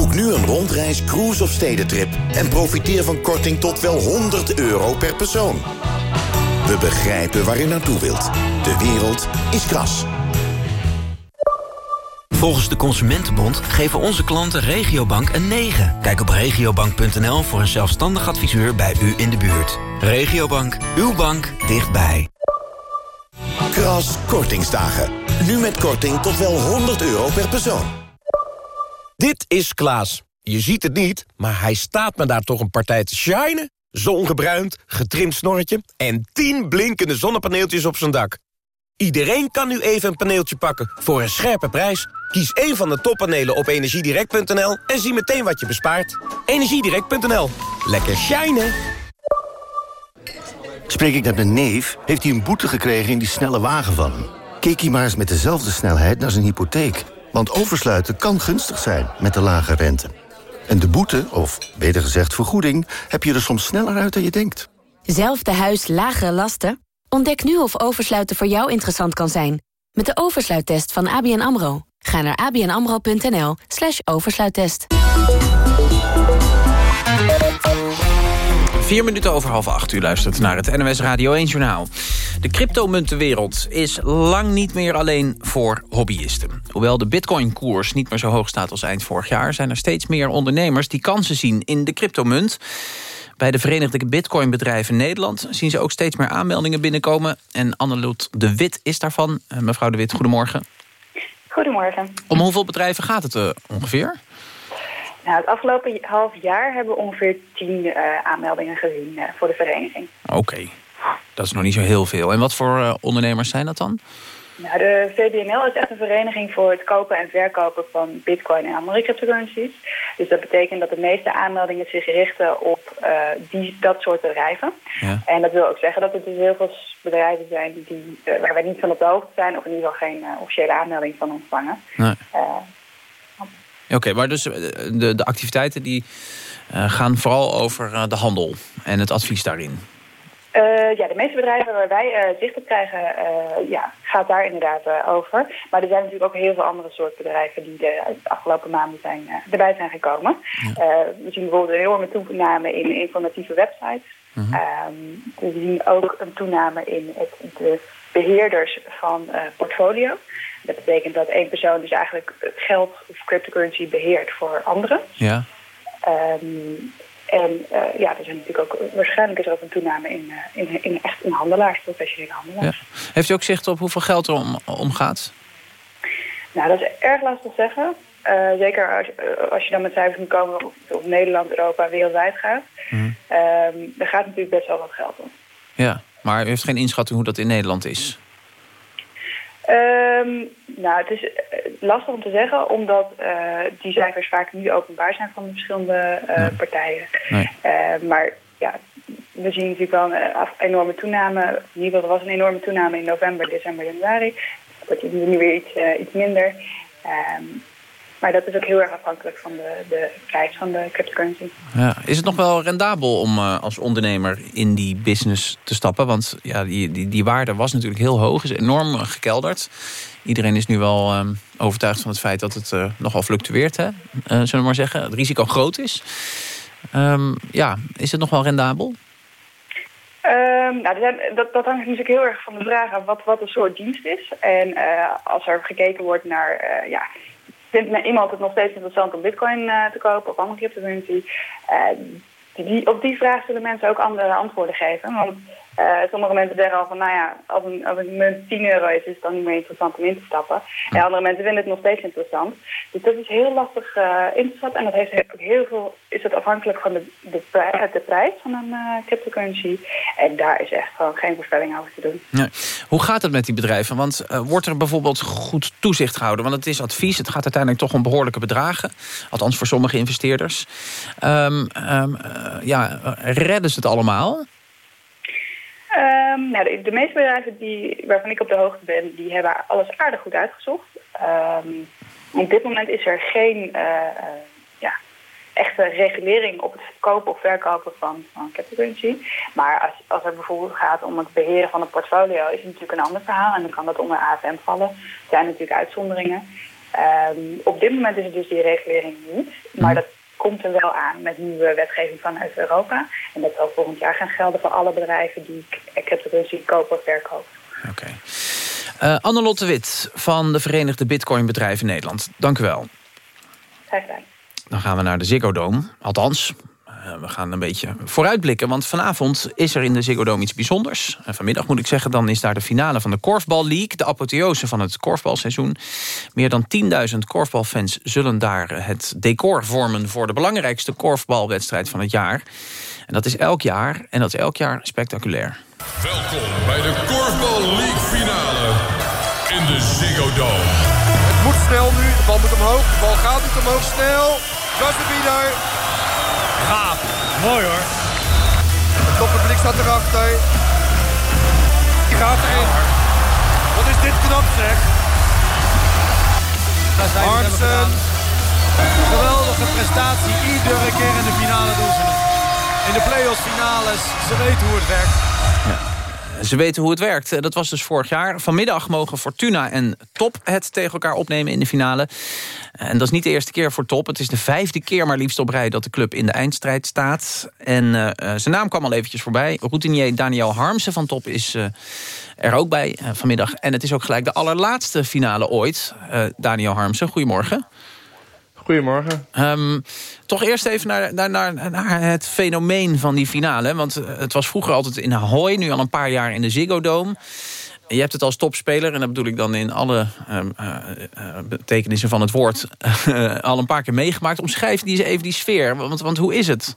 Boek nu een rondreis, cruise of stedentrip... en profiteer van korting tot wel 100 euro per persoon. We begrijpen waar u naartoe wilt. De wereld is Kras. Volgens de Consumentenbond geven onze klanten Regiobank een 9. Kijk op regiobank.nl voor een zelfstandig adviseur bij u in de buurt. Regiobank, uw bank dichtbij. Kras Kortingsdagen. Nu met korting tot wel 100 euro per persoon. Dit is Klaas. Je ziet het niet, maar hij staat me daar toch een partij te shinen. Zongebruind, getrimd snorretje en 10 blinkende zonnepaneeltjes op zijn dak. Iedereen kan nu even een paneeltje pakken voor een scherpe prijs. Kies één van de toppanelen op energiedirect.nl en zie meteen wat je bespaart. Energiedirect.nl. Lekker shinen! Spreek ik met mijn neef, heeft hij een boete gekregen in die snelle wagen van hem. Keek hij maar eens met dezelfde snelheid naar zijn hypotheek. Want oversluiten kan gunstig zijn met de lage rente. En de boete, of beter gezegd vergoeding, heb je er soms sneller uit dan je denkt. Zelfde huis, lagere lasten? Ontdek nu of oversluiten voor jou interessant kan zijn. Met de oversluittest van ABN AMRO. Ga naar abnamro.nl slash oversluittest. Vier minuten over half acht. U luistert naar het NMS Radio 1 Journaal. De cryptomuntenwereld is lang niet meer alleen voor hobbyisten. Hoewel de bitcoin-koers niet meer zo hoog staat als eind vorig jaar... zijn er steeds meer ondernemers die kansen zien in de cryptomunt. Bij de Verenigde Bitcoinbedrijven Nederland... zien ze ook steeds meer aanmeldingen binnenkomen. En Anneloet de Wit is daarvan. Eh, mevrouw de Wit, goedemorgen. Goedemorgen. Om hoeveel bedrijven gaat het uh, ongeveer? Nou, het afgelopen half jaar hebben we ongeveer tien uh, aanmeldingen gezien uh, voor de vereniging. Oké, okay. dat is nog niet zo heel veel. En wat voor ondernemers zijn dat dan? Nou, de VBNL is echt een vereniging voor het kopen en verkopen van bitcoin en andere cryptocurrencies. Dus dat betekent dat de meeste aanmeldingen zich richten op uh, die, dat soort bedrijven. Ja. En dat wil ook zeggen dat er dus heel veel bedrijven zijn die, uh, waar wij niet van op de hoogte zijn... of in ieder geval geen uh, officiële aanmelding van ontvangen. Nee. Oké, okay, maar dus de, de activiteiten die gaan vooral over de handel en het advies daarin? Uh, ja, de meeste bedrijven waar wij zicht op krijgen, ja, gaat daar inderdaad over. Maar er zijn natuurlijk ook heel veel andere soort bedrijven die de, afgelopen maanden zijn, erbij zijn gekomen. Ja. we zien bijvoorbeeld een enorme toename in informatieve websites. -huh. um, we zien ook een toename in het, de beheerders van portfolio. Dat betekent dat één persoon dus eigenlijk geld of cryptocurrency beheert voor anderen. Ja. Um, en uh, ja, er zijn natuurlijk ook, waarschijnlijk is er ook een toename in, uh, in, in echt in handelaars, professionele handelaars. Ja. Heeft u ook zicht op hoeveel geld er om, omgaat? Nou, dat is erg lastig zeggen. Uh, zeker als, als je dan met cijfers moet komen of, of Nederland, Europa, wereldwijd gaat. Mm. Er gaat natuurlijk best wel wat geld om. Ja, maar u heeft geen inschatting hoe dat in Nederland is? Um, nou, het is lastig om te zeggen, omdat uh, die cijfers vaak niet openbaar zijn van de verschillende uh, nee. partijen. Nee. Uh, maar ja, we zien natuurlijk wel een enorme toename. In ieder geval, er was een enorme toename in november, december, januari. Dat wordt nu weer iets, iets minder. Um, maar dat is ook heel erg afhankelijk van de, de prijs van de cryptocurrency. Ja. Is het nog wel rendabel om uh, als ondernemer in die business te stappen? Want ja, die, die, die waarde was natuurlijk heel hoog, is enorm gekelderd. Iedereen is nu wel um, overtuigd van het feit dat het uh, nogal fluctueert. Hè? Uh, zullen we maar zeggen, het risico groot is. Um, ja, is het nog wel rendabel? Um, nou, dat, dat hangt natuurlijk heel erg van de vraag af wat, wat een soort dienst is. En uh, als er gekeken wordt naar, uh, ja, vindt iemand het nog steeds interessant om bitcoin uh, te kopen of andere cryptocurrency? die, op die vraag zullen mensen ook andere antwoorden geven. Want uh, sommige mensen zeggen al van, nou ja, als een, als een munt 10 euro is, is het dan niet meer interessant om in te stappen. En andere mensen vinden het nog steeds interessant. Dus dat is heel lastig uh, in te stappen. En dat heeft ook heel veel, is het afhankelijk van de, de, de prijs van een uh, cryptocurrency. En daar is echt gewoon geen voorspelling over te doen. Nee. Hoe gaat het met die bedrijven? Want wordt er bijvoorbeeld goed toezicht gehouden? Want het is advies, het gaat uiteindelijk toch om behoorlijke bedragen. Althans voor sommige investeerders. Um, um, ja, redden ze het allemaal? Um, nou, de, de, meeste bedrijven die, waarvan ik op de hoogte ben, die hebben alles aardig goed uitgezocht. Um, op dit moment is er geen uh, uh, ja, echte regulering op het kopen of verkopen van, van cryptocurrency. Maar als, als er bijvoorbeeld gaat om het beheren van een portfolio, is het natuurlijk een ander verhaal. En dan kan dat onder AFM vallen. Er zijn natuurlijk uitzonderingen. Um, op dit moment is het dus die regulering niet. Maar dat komt er wel aan met nieuwe wetgeving vanuit Europa. En dat zal volgend jaar gaan gelden voor alle bedrijven die cryptocurrency kopen of verkopen. Oké. Okay. Uh, Annelotte Wit van de Verenigde Bitcoinbedrijven Nederland. Dank u wel. Graag gedaan. Dan gaan we naar de Ziggo Dome. Althans, we gaan een beetje vooruitblikken. Want vanavond is er in de Ziggo Dome iets bijzonders. En vanmiddag moet ik zeggen, dan is daar de finale van de Korfbal League. De apotheose van het korfbalseizoen. Meer dan 10.000 korfbalfans zullen daar het decor vormen... voor de belangrijkste korfbalwedstrijd van het jaar. En dat is elk jaar. En dat is elk jaar spectaculair. Welkom bij de Korfbal League finale in de Ziggo Dome. Het moet snel nu. De bal moet omhoog. De bal gaat niet omhoog. Snel. Gassenbieder. Gaaf. Mooi hoor. Het toppubliek staat erachter. Die gaat erin. Wat is dit knap zeg. Arnsen. Geweldige prestatie. Iedere keer in de finale doen ze het. In de play-offs finales. Ze weten hoe het werkt. Ze weten hoe het werkt. Dat was dus vorig jaar. Vanmiddag mogen Fortuna en Top het tegen elkaar opnemen in de finale. En dat is niet de eerste keer voor Top. Het is de vijfde keer maar liefst op rij dat de club in de eindstrijd staat. En uh, zijn naam kwam al eventjes voorbij. Routinier Daniel Harmsen van Top is er ook bij vanmiddag. En het is ook gelijk de allerlaatste finale ooit. Daniel Harmsen, goedemorgen. Goedemorgen. Um, toch eerst even naar, naar, naar, het fenomeen van die finale. Want het was vroeger altijd in Ahoy, nu al een paar jaar in de Ziggo Dome. je hebt het als topspeler, en dat bedoel ik dan in alle uh, betekenissen van het woord... al een paar keer meegemaakt. Omschrijf eens even die sfeer, want, want hoe is het?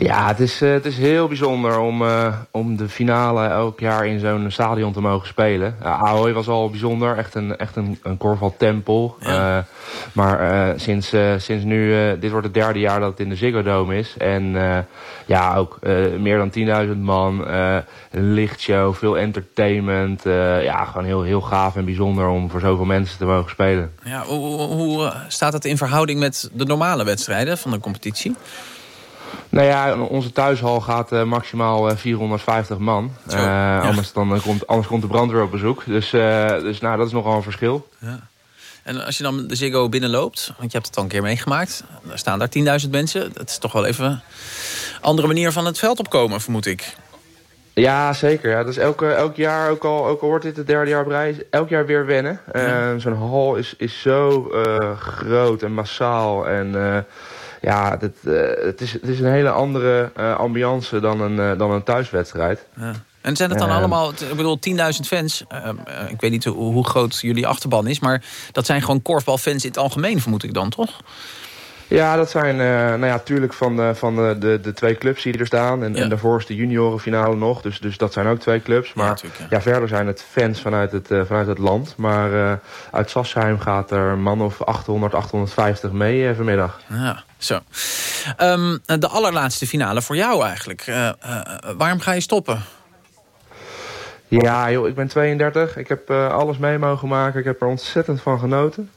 Ja, het is, het is heel bijzonder om, om de finale elk jaar in zo'n stadion te mogen spelen. Uh, Ahoy was al bijzonder, echt een, echt een, een korfbaltempel. Ja. maar sinds, sinds nu, dit wordt het derde jaar dat het in de Ziggo Dome is. En ja, ook meer dan 10.000 man, een lichtshow, veel entertainment. ja, gewoon heel, heel gaaf en bijzonder om voor zoveel mensen te mogen spelen. Ja, hoe, hoe staat het in verhouding met de normale wedstrijden van de competitie? Nou ja, onze thuishal gaat uh, maximaal uh, 450 man. Uh, ja. anders, dan, komt, anders komt de brandweer op bezoek. Dus, dus nou, dat is nogal een verschil. Ja. En als je dan de Ziggo binnenloopt, want je hebt het al een keer meegemaakt... daar staan daar 10.000 mensen. Dat is toch wel even een andere manier van het veld opkomen, vermoed ik. Ja, zeker. Ja. Dus elke, elk jaar, ook al, ook al wordt dit het derde jaar prijs, elk jaar weer wennen. Ja. Zo'n hal is, is zo groot en massaal en ja, het, uh, het, is, het is een hele andere uh, ambiance dan een, uh, dan een thuiswedstrijd. Ja. En zijn het dan allemaal, ik bedoel, 10.000 fans. ik weet niet hoe, hoe, groot jullie achterban is... maar dat zijn gewoon korfbalfans in het algemeen, vermoed ik dan, toch? Ja, dat zijn nou ja, natuurlijk van, de, van de, de, de twee clubs die er staan. En, ja. en daarvoor is de juniorenfinale nog. Dus, dus dat zijn ook twee clubs. Maar ja, ja verder zijn het fans vanuit het, vanuit het land. Maar uit Sassheim gaat er man of 800, 850 mee vanmiddag. Ja. Zo. Um, de allerlaatste finale voor jou eigenlijk. Waarom ga je stoppen? Ja, joh, ik ben 32. Ik heb alles mee mogen maken. Ik heb er ontzettend van genoten.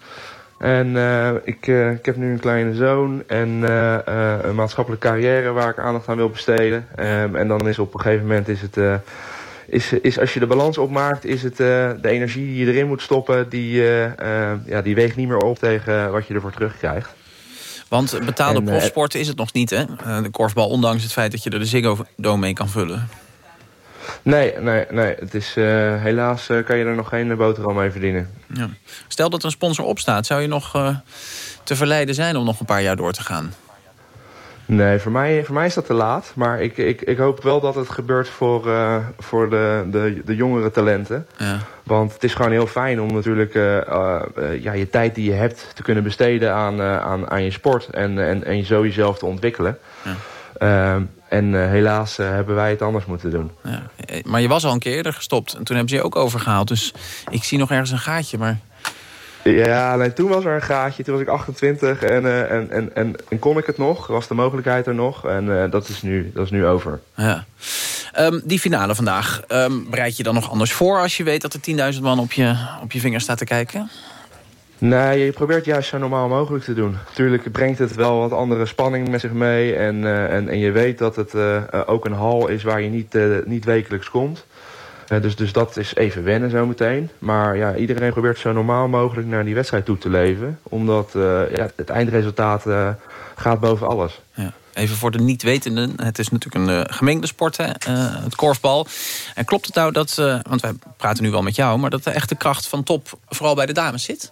En ik, ik heb nu een kleine zoon en een maatschappelijke carrière waar ik aandacht aan wil besteden. Um, en dan is op een gegeven moment is het... Is, is als je de balans opmaakt, is het de energie die je erin moet stoppen, die, ja, die weegt niet meer op tegen wat je ervoor terugkrijgt. Want betaalde en, profsport is het nog niet, hè? De korfbal, ondanks het feit dat je er de Ziggo Dome mee kan vullen. Nee, nee, nee. Het is, uh, helaas uh, kan je er nog geen boterham mee verdienen. Ja. Stel dat er een sponsor opstaat, zou je nog uh, te verleiden zijn om nog een paar jaar door te gaan? Nee, voor mij, voor mij is dat te laat. Maar ik, ik, ik hoop wel dat het gebeurt voor, voor de, de, de jongere talenten. Ja. Want het is gewoon heel fijn om natuurlijk ja, je tijd die je hebt te kunnen besteden aan, aan, aan je sport. En, en, en zo jezelf te ontwikkelen. Ja. Ehm, en helaas hebben wij het anders moeten doen. Ja. Maar je was al een keer eerder gestopt. En toen hebben ze je ook overgehaald. Dus ik zie nog ergens een gaatje. Maar ja, nee, toen was er een gaatje. Toen was ik 28 en, uh, en, en, en, en, kon ik het nog. Was de mogelijkheid er nog. En uh, dat, is nu, dat is nu over. Ja. Um, die finale vandaag. Um, bereid je dan nog anders voor als je weet dat er 10.000 man op je, op je vingers staat te kijken? Nee, je probeert juist zo normaal mogelijk te doen. Tuurlijk brengt het wel wat andere spanning met zich mee. En, uh, en, en je weet dat het ook een hal is waar je niet, niet wekelijks komt. Dus, dus dat is even wennen zometeen. Maar ja, iedereen probeert zo normaal mogelijk naar die wedstrijd toe te leven. Omdat ja, het eindresultaat gaat boven alles. Ja. Even voor de niet-wetenden. Het is natuurlijk een gemengde sport, hè? het korfbal. En klopt het nou dat, want wij praten nu wel met jou... maar dat de echte kracht van top vooral bij de dames zit?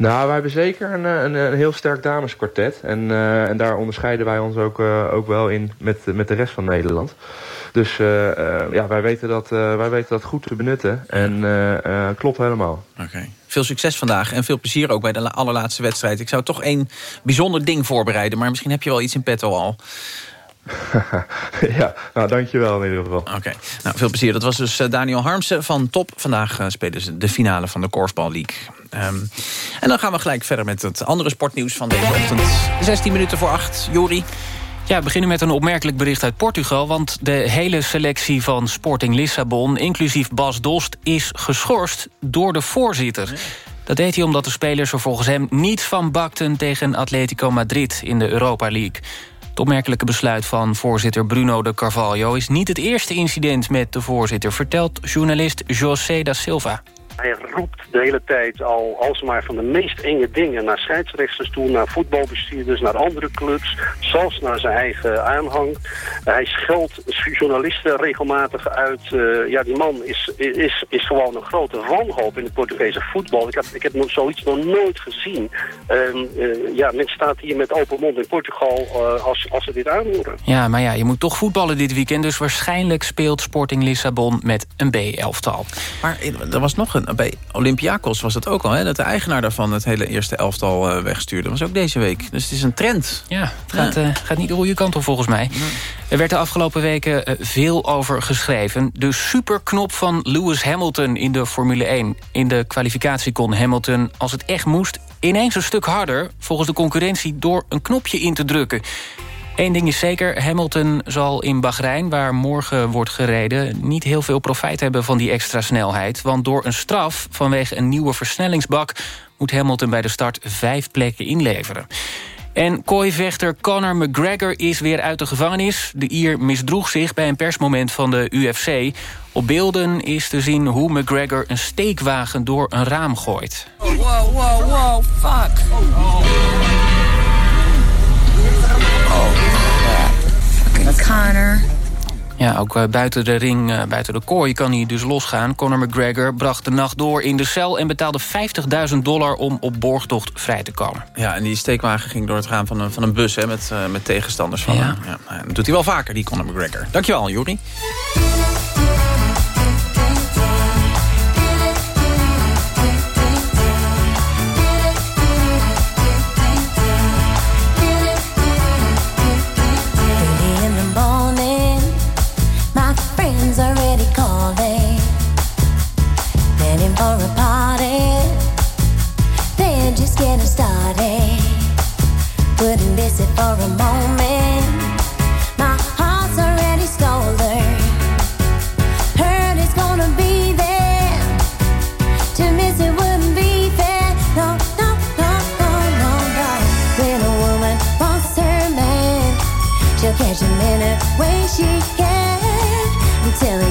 Nou, wij hebben zeker een, een, een heel sterk dameskwartet. En, uh, en daar onderscheiden wij ons ook, uh, ook wel in met, met de rest van Nederland. Dus uh, ja, wij weten, dat, wij weten dat goed te benutten. En klopt helemaal. Oké. Veel succes vandaag en veel plezier ook bij de allerlaatste wedstrijd. Ik zou toch één bijzonder ding voorbereiden. Maar misschien heb je wel iets in petto al. ja, nou dankjewel in ieder geval. Oké, nou veel plezier. Dat was dus Daniel Harmsen van Top. Vandaag spelen ze de finale van de Korfbal League. Um, en dan gaan we gelijk verder met het andere sportnieuws van deze ochtend. 16 minuten voor 8. Jori. Ja, we beginnen met een opmerkelijk bericht uit Portugal... want de hele selectie van Sporting Lissabon, inclusief Bas Dost... is geschorst door de voorzitter. Dat deed hij omdat de spelers er volgens hem niets van bakten... tegen Atletico Madrid in de Europa League. Het opmerkelijke besluit van voorzitter Bruno de Carvalho... is niet het eerste incident met de voorzitter... vertelt journalist José da Silva. Hij roept de hele tijd al alsmaar van de meest enge dingen... naar scheidsrechters toe, naar voetbalbestuurders, naar andere clubs... zelfs naar zijn eigen aanhang. hij scheldt journalisten regelmatig uit. Eh, ja, die man is, is, is gewoon een grote wanhoop in het Portugese voetbal. Ik heb, ik heb nog zoiets nog nooit gezien. Ehm, eh, ja, men staat hier met open mond in Portugal uh, als, als ze dit aanhoren. Ja, maar ja, je moet toch voetballen dit weekend... dus waarschijnlijk speelt Sporting Lissabon met een B-elftal. Maar er was nog een bij Olympiakos was het ook al, hè, dat de eigenaar daarvan het hele eerste elftal uh, wegstuurde. Dat was ook deze week. Dus het is een trend. Ja, het gaat, uh, gaat niet de goede kant op volgens mij. Er werd de afgelopen weken uh, veel over geschreven. De superknop van Lewis Hamilton in de Formule 1. In de kwalificatie kon Hamilton, als het echt moest... ineens een stuk harder, volgens de concurrentie... door een knopje in te drukken. Eén ding is zeker, Hamilton zal in Bahrein, waar morgen wordt gereden... niet heel veel profijt hebben van die extra snelheid. Want door een straf vanwege een nieuwe versnellingsbak... moet Hamilton bij de start vijf plekken inleveren. En kooivechter Conor McGregor is weer uit de gevangenis. De Ier misdroeg zich bij een persmoment van de UFC. Op beelden is te zien hoe McGregor een steekwagen door een raam gooit. Wow, wow, wow, fuck. Connor. Ja, ook uh, buiten de ring, uh, buiten de kooi kan hij dus losgaan. Conor McGregor bracht de nacht door in de cel... en betaalde 50.000 dollar om op borgtocht vrij te komen. Ja, en die steekwagen ging door het raam van een, van een bus... Hè, met, uh, met tegenstanders van ja. hem. Ja, dat doet hij wel vaker, die Conor McGregor. Dankjewel, Juri. Started. Wouldn't miss it for a moment. My heart's already stolen. Heard it's gonna be there. To miss it wouldn't be fair. No, no, no, no, no, no. When a woman wants her man, she'll catch she can. I'm telling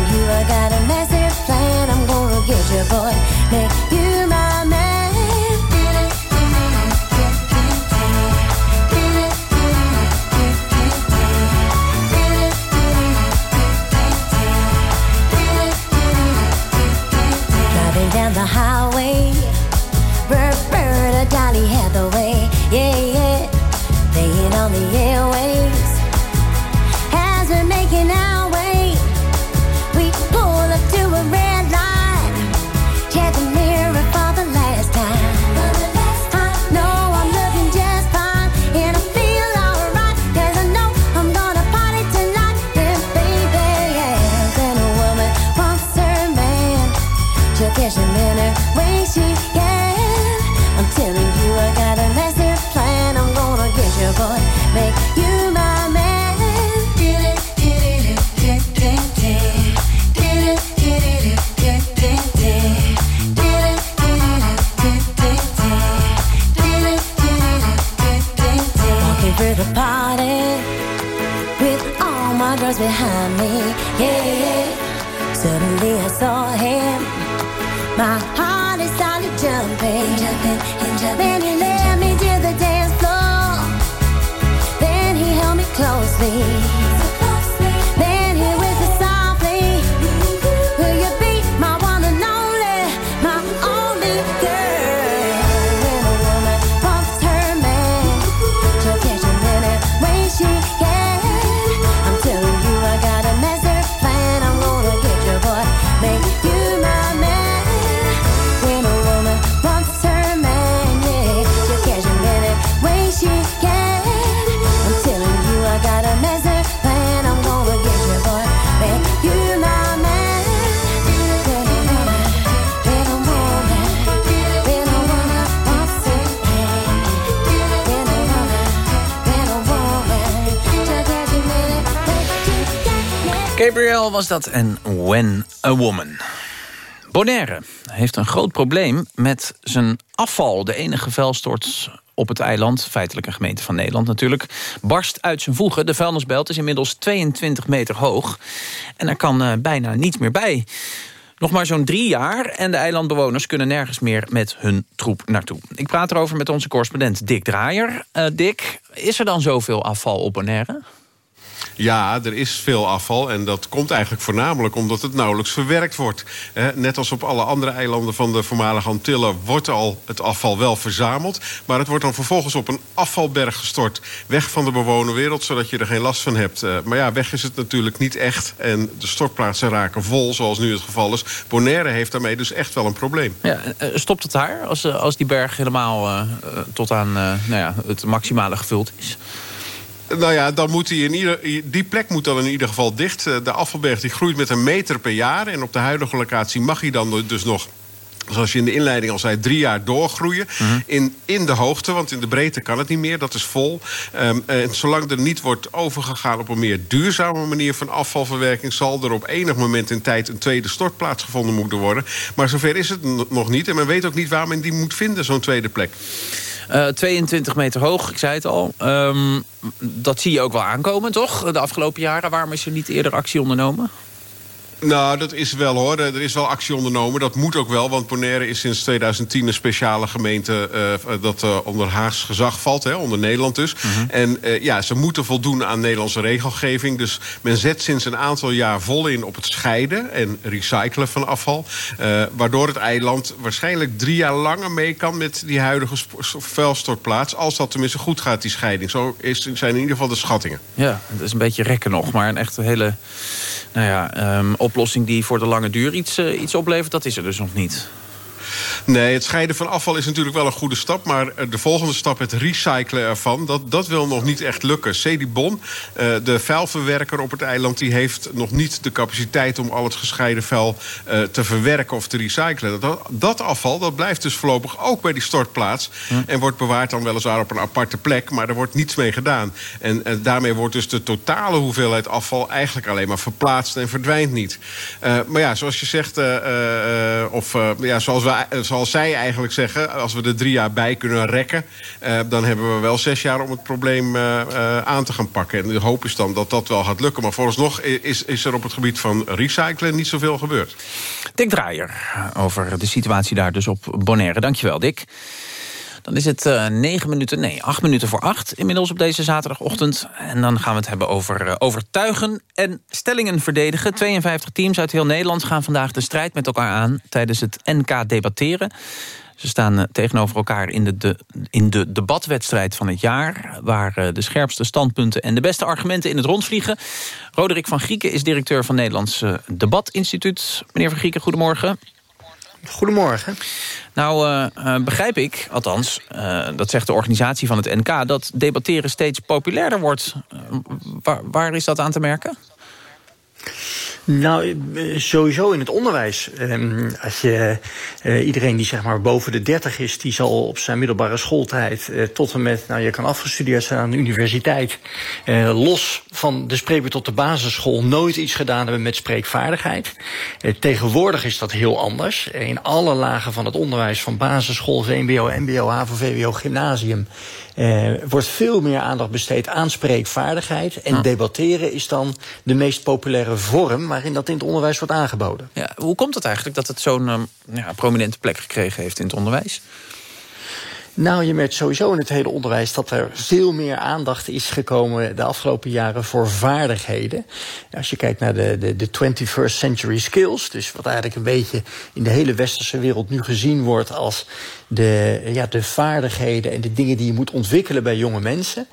Gabriel was dat en When a Woman. Bonaire heeft een groot probleem met zijn afval. De enige vuilstort op het eiland, feitelijk een gemeente van Nederland natuurlijk... barst uit zijn voegen. De vuilnisbelt is inmiddels 22 meter hoog. En er kan eh, bijna niets meer bij. Nog maar zo'n drie jaar en de eilandbewoners kunnen nergens meer met hun troep naartoe. Ik praat erover met onze correspondent Dick Draaier. Uh, Dick, is er dan zoveel afval op Bonaire? Ja, er is veel afval en dat komt eigenlijk voornamelijk omdat het nauwelijks verwerkt wordt. Net als op alle andere eilanden van de voormalige Antillen wordt al het afval wel verzameld. Maar het wordt dan vervolgens op een afvalberg gestort. Weg van de bewoonde wereld, zodat je er geen last van hebt. Eh, maar ja, weg is het natuurlijk niet echt. En de stortplaatsen raken vol, zoals nu het geval is. Bonaire heeft daarmee dus echt wel een probleem. Ja, eh, stopt het daar als, eh, als die berg helemaal tot aan nou ja, het maximale gevuld is? Nou ja, dan moet die, in ieder, die plek moet dan in ieder geval dicht. Eh, de afvalberg die groeit met een meter per jaar. En op de huidige locatie mag hij dan dus nog zoals je in de inleiding al zei, drie jaar doorgroeien. Mhm. in, in de hoogte, want in de breedte kan het niet meer. Dat is vol. Um, en zolang er niet wordt overgegaan op een meer duurzame manier van afvalverwerking... zal er op enig moment in tijd een tweede stortplaats gevonden moeten worden. Maar zover is het nog niet. En men weet ook niet waar men die moet vinden, zo'n tweede plek. 22 eh, meter hoog, ik zei het al. Um, dat zie je ook wel aankomen, toch? De afgelopen jaren. Waarom is er niet eerder actie ondernomen? Nou, dat is wel hoor. Er is wel actie ondernomen. Dat moet ook wel, want Bonaire is sinds 2010 een speciale gemeente... Uh, dat uh, onder Haags gezag valt, hè, onder Nederland dus. Mhm. En uh, ja, ze moeten voldoen aan Nederlandse regelgeving. Dus men zet sinds een aantal jaar vol in op het scheiden... en recyclen van afval. waardoor het eiland waarschijnlijk drie jaar langer mee kan... met die huidige vuilstortplaats. Als dat tenminste goed gaat, die scheiding. Zo is, zijn in ieder geval de schattingen. Ja, dat is een beetje rekken nog, maar een echt hele nou ja, um, oplossing die voor de lange duur iets, uh, iets oplevert... dat is er dus nog niet. Nee, het scheiden van afval is natuurlijk wel een goede stap... maar eh, de volgende stap, het recyclen ervan, dat, dat wil nog niet echt lukken. Cedibon, uh, de vuilverwerker op het eiland... die heeft nog niet de capaciteit om al het gescheiden vuil uh, te verwerken of te recyclen. Dat, dat afval dat blijft dus voorlopig ook bij die stortplaats... Hm. en wordt bewaard dan weliswaar op een aparte plek... maar er wordt niets mee gedaan. En daarmee wordt dus de totale hoeveelheid afval... eigenlijk alleen maar verplaatst en verdwijnt niet. maar ja, zoals je zegt, of ja, zoals we eh, zoals zij eigenlijk zeggen... als we er drie jaar bij kunnen rekken... Uh, dan hebben we wel zes jaar om het probleem uh, aan te gaan pakken. En de hoop is dan dat dat wel gaat lukken. Maar vooralsnog is, is er op het gebied van recyclen niet zoveel gebeurd. Dick Draaier over de situatie daar dus op Bonaire. Dankjewel, Dick. Dan is het uh, negen minuten, nee, acht minuten voor acht... inmiddels op deze zaterdagochtend. En dan gaan we het hebben over uh, overtuigen en stellingen verdedigen. 52 teams uit heel Nederland gaan vandaag de strijd met elkaar aan... tijdens het NK Debatteren. Ze staan uh, tegenover elkaar in de, de, in de debatwedstrijd van het jaar... waar de scherpste standpunten en de beste argumenten in het rond vliegen. Roderick van Grieken is directeur van Nederlands Debatinstituut. Meneer van Grieken, goedemorgen. Goedemorgen. Nou, uh, begrijp ik, althans, uh, dat zegt de organisatie van het NK... dat debatteren steeds populairder wordt. waar, waar is dat aan te merken? Nou, eh, sowieso in het onderwijs. Ehm, als je, uh, iedereen die zeg maar boven de 30 is, die zal op zijn middelbare schooltijd uh, tot en met, nou je kan afgestudeerd zijn aan de universiteit, los van de spreekbeurt tot de basisschool nooit iets gedaan hebben met spreekvaardigheid. tegenwoordig is dat heel anders. In alle lagen van het onderwijs, van basisschool, VMBO, MBO, HAVO, VWO, gymnasium, uh, wordt veel meer aandacht besteed aan spreekvaardigheid. En debatteren is dan de meest populaire vorm... waarin dat in het onderwijs wordt aangeboden. Ja, hoe komt het eigenlijk dat het zo'n um, ja, prominente plek gekregen heeft in het onderwijs? Nou, je merkt sowieso in het hele onderwijs dat er veel meer aandacht is gekomen de afgelopen jaren voor vaardigheden. Als je kijkt naar de, de, de 21st century skills, dus wat eigenlijk een beetje in de hele westerse wereld nu gezien wordt als de, ja, de vaardigheden en de dingen die je moet ontwikkelen bij jonge mensen.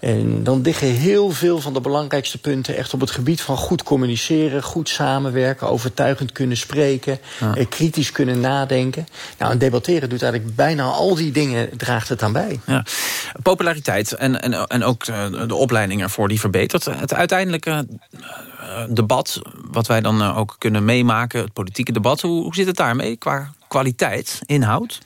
En dan liggen heel veel van de belangrijkste punten echt op het gebied van goed communiceren, goed samenwerken, overtuigend kunnen spreken, ja. Eh, kritisch kunnen nadenken. Nou, en debatteren doet eigenlijk bijna al die dingen, draagt het aan bij. Ja. Populariteit en, en, en ook de, de opleiding ervoor die verbetert. Het uiteindelijke eh, debat, wat wij dan eh, ook kunnen meemaken, het politieke debat, hoe, hoe zit het daarmee qua kwaliteit, inhoud?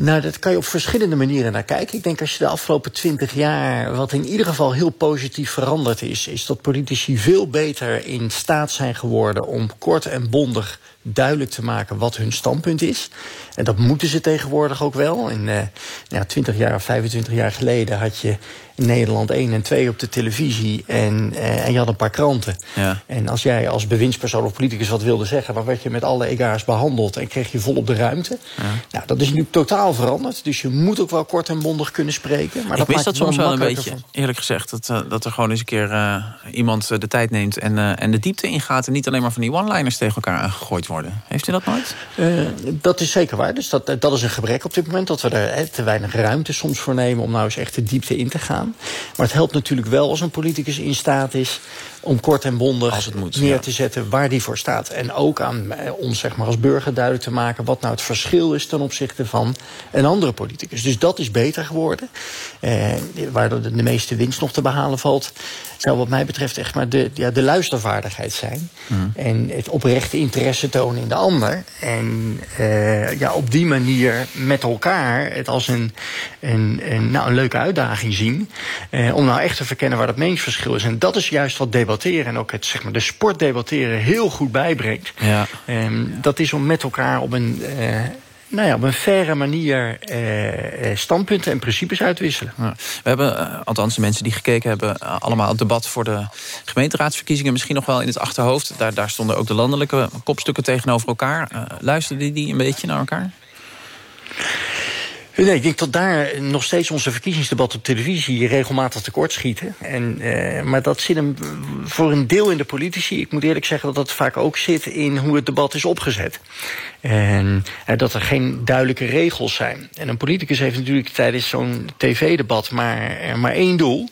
Nou, dat kan je op verschillende manieren naar kijken. Ik denk als je de afgelopen twintig jaar... wat in ieder geval heel positief veranderd is... is dat politici veel beter in staat zijn geworden... om kort en bondig duidelijk te maken wat hun standpunt is. En dat moeten ze tegenwoordig ook wel. In uh, nou, 20 jaar of 25 jaar geleden had je Nederland 1 en 2 op de televisie... en, uh, en je had een paar kranten. Ja. En als jij als bewindspersoon of politicus wat wilde zeggen... dan werd je met alle egaars behandeld en kreeg je volop de ruimte. Ja. Nou, dat is nu totaal veranderd. Dus je moet ook wel kort en bondig kunnen spreken. Maar ik dat mis dat soms wel een beetje, van- eerlijk gezegd. Dat, uh, dat er gewoon eens een keer iemand de tijd neemt en, en de diepte ingaat... en niet alleen maar van die one-liners tegen elkaar aangegooid worden. Heeft u dat nooit? Uh, dat is zeker waar. Dus dat, dat is een gebrek op dit moment. Dat we er hè, te weinig ruimte soms voor nemen om nou eens echt de diepte in te gaan. Maar het helpt natuurlijk wel als een politicus in staat is om kort en bondig moet, neer ja. te zetten waar die voor staat. En ook aan eh, ons zeg maar, als burger duidelijk te maken... wat nou het verschil is ten opzichte van een andere politicus. Dus dat is beter geworden. Eh, waar de, de meeste winst nog te behalen valt... zou wat mij betreft echt maar de, ja, de luistervaardigheid zijn. Mm. En het oprechte interesse tonen in de ander. En uh, ja, op die manier met elkaar het als een, een, een, nou, een leuke uitdaging zien... Uh, om nou echt te verkennen waar dat meningsverschil is. En dat is juist wat debatteren en ook het, zeg maar, de sport debatteren heel goed bijbrengt. Ja. Um, dat is om met elkaar op een, uh, nou ja, op een faire manier uh, standpunten en principes uit te wisselen. Ja. We hebben, uh, althans de mensen die gekeken hebben... allemaal het debat voor de gemeenteraadsverkiezingen... misschien nog wel in het achterhoofd. Daar, daar stonden ook de landelijke kopstukken tegenover elkaar. luisterden die een beetje naar elkaar? Nee, ik denk dat daar nog steeds onze verkiezingsdebat op televisie regelmatig tekortschieten. En, uh, maar dat zit hem voor een deel in de politici. Ik moet eerlijk zeggen dat dat vaak ook zit in hoe het debat is opgezet. En uh, dat er geen duidelijke regels zijn. En een politicus heeft natuurlijk tijdens zo'n tv-debat maar, uh, maar één doel.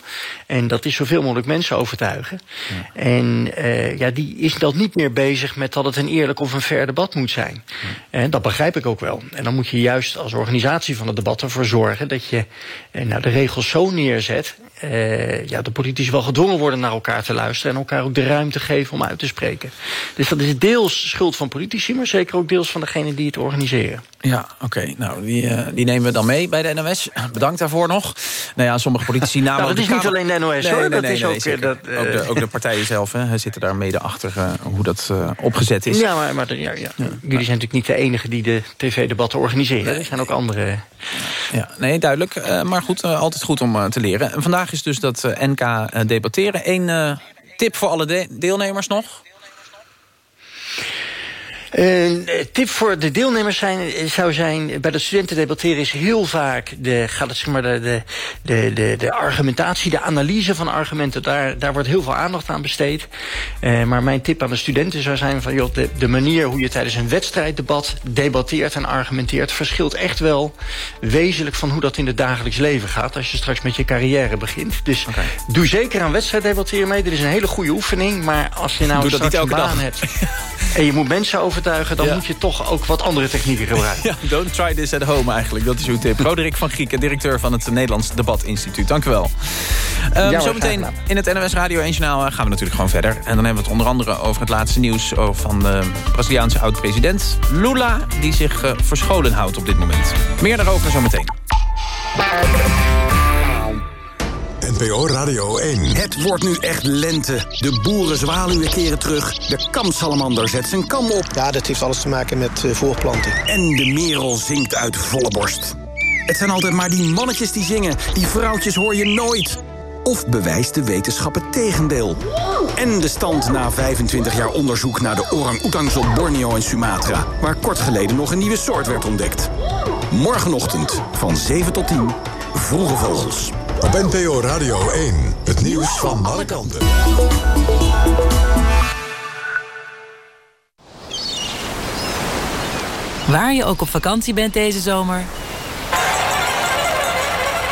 En dat is zoveel mogelijk mensen overtuigen. Ja. En uh, ja, die is dat niet meer bezig met dat het een eerlijk of een fair debat moet zijn. Ja. En dat begrijp ik ook wel. En dan moet je juist als organisatie van het debat ervoor zorgen dat je nou, de regels zo neerzet. Uh, ja, de politici wel gedwongen worden naar elkaar te luisteren en elkaar ook de ruimte geven om uit te spreken. Dus dat is deels schuld van politici, maar zeker ook deels van degene die het organiseren. Ja, oké. Okay. Nou, die, uh, die nemen we dan mee bij de NOS. Bedankt daarvoor nog. Nou ja, sommige politici namen... nou, dat is niet kamer... alleen de NOS, nee, hoor. Nee, dat nee, is ook, dat, uh... ook, de, ook de partijen zelf hè, zitten daar mede achter hoe dat opgezet is. Ja, maar, maar ja, ja. ja. jullie zijn natuurlijk niet de enige die de tv-debatten organiseren. Er zijn ook andere... Ja, nee, duidelijk. Maar goed, altijd goed om te leren. En vandaag is dus dat NK debatteren. Eén tip voor alle de deelnemers nog? Een tip voor de deelnemers zijn, zou zijn... bij de studenten debatteren is heel vaak... De, gaat het, zeg maar, de, de, de, de, argumentatie, de analyse van argumenten... daar, daar wordt heel veel aandacht aan besteed. Uh, maar mijn tip aan de studenten zou zijn... van joh, de, de manier hoe je tijdens een wedstrijddebat... debatteert en argumenteert... verschilt echt wel wezenlijk van hoe dat in het dagelijks leven gaat... als je straks met je carrière begint. Dus okay. doe zeker aan wedstrijddebatteren mee. Dit is een hele goede oefening. Maar als je nou doe straks een baan dag. hebt... en je moet mensen over dan ja. moet je toch ook wat andere technieken gebruiken. Ja, don't try this at home eigenlijk. Dat is uw tip. Roderick van Grieken, directeur van het Nederlands Debatinstituut. Dank u wel. Um, ja, Zometeen in het NOS Radio 1 Journaal gaan we natuurlijk gewoon verder. En dan hebben we het onder andere over het laatste nieuws... van de Braziliaanse oud-president Lula... die zich uh, verscholen houdt op dit moment. Meer daarover zometeen. NPO Radio 1. Het wordt nu echt lente. De boerenzwaluwen keren terug. De kamsalamander zet zijn kam op. Ja, dat heeft alles te maken met uh, voorplanting. En de merel zingt uit volle borst. Het zijn altijd maar die mannetjes die zingen. Die vrouwtjes hoor je nooit. Of bewijst de wetenschap het tegendeel? En de stand na 25 jaar onderzoek naar de orang-oetangs op Borneo en Sumatra... waar kort geleden nog een nieuwe soort werd ontdekt. Morgenochtend van 7 tot 10, Vroege Vogels. Op NPO Radio 1, het nieuws van alle kanten. Waar je ook op vakantie bent deze zomer...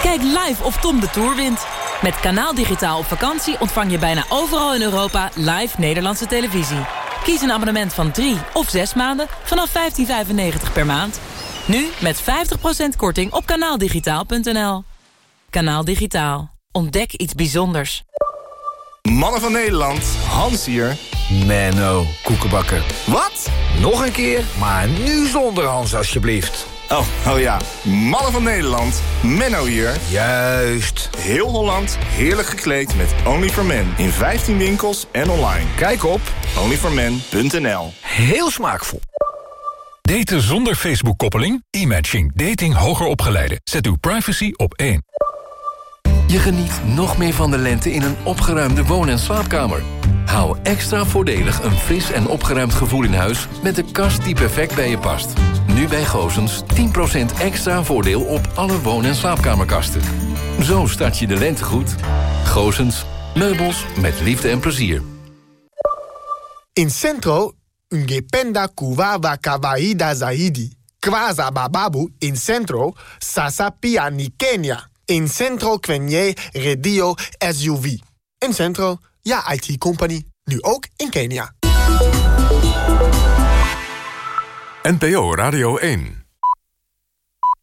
Kijk live of Tom de Tour wint. Met Kanaal Digitaal op vakantie ontvang je bijna overal in Europa... live Nederlandse televisie. Kies een abonnement van 3 of 6 maanden vanaf 15,95 per maand. Nu met 50% korting op kanaaldigitaal.nl. Kanaal Digitaal. Ontdek iets bijzonders. Mannen van Nederland, Hans hier. Menno, koekenbakker. Wat? Nog een keer, maar nu zonder Hans alsjeblieft. Oh, oh ja, mannen van Nederland. Menno hier. Juist. Heel Holland, heerlijk gekleed met Only for Men. In 15 winkels en online. Kijk op onlyformen.nl Heel smaakvol. Daten zonder Facebook-koppeling? E-matching. Dating hoger opgeleiden. Zet uw privacy op één. Je geniet nog meer van de lente in een opgeruimde woon- en slaapkamer. Hou extra voordelig een fris en opgeruimd gevoel in huis... met de kast die perfect bij je past. Nu bij Gozens 10% extra voordeel op alle woon- en slaapkamerkasten. Zo start je de lente goed. Gozens, meubels met liefde en plezier. In Centro, ungependa kuwawa kawaida zaidi. Kwaza bababu in Centro, sasa pia ni Kenya. In Centro kwenye redio SUV. In Centro, ja IT-company. Nu ook in Kenia. NPO Radio 1.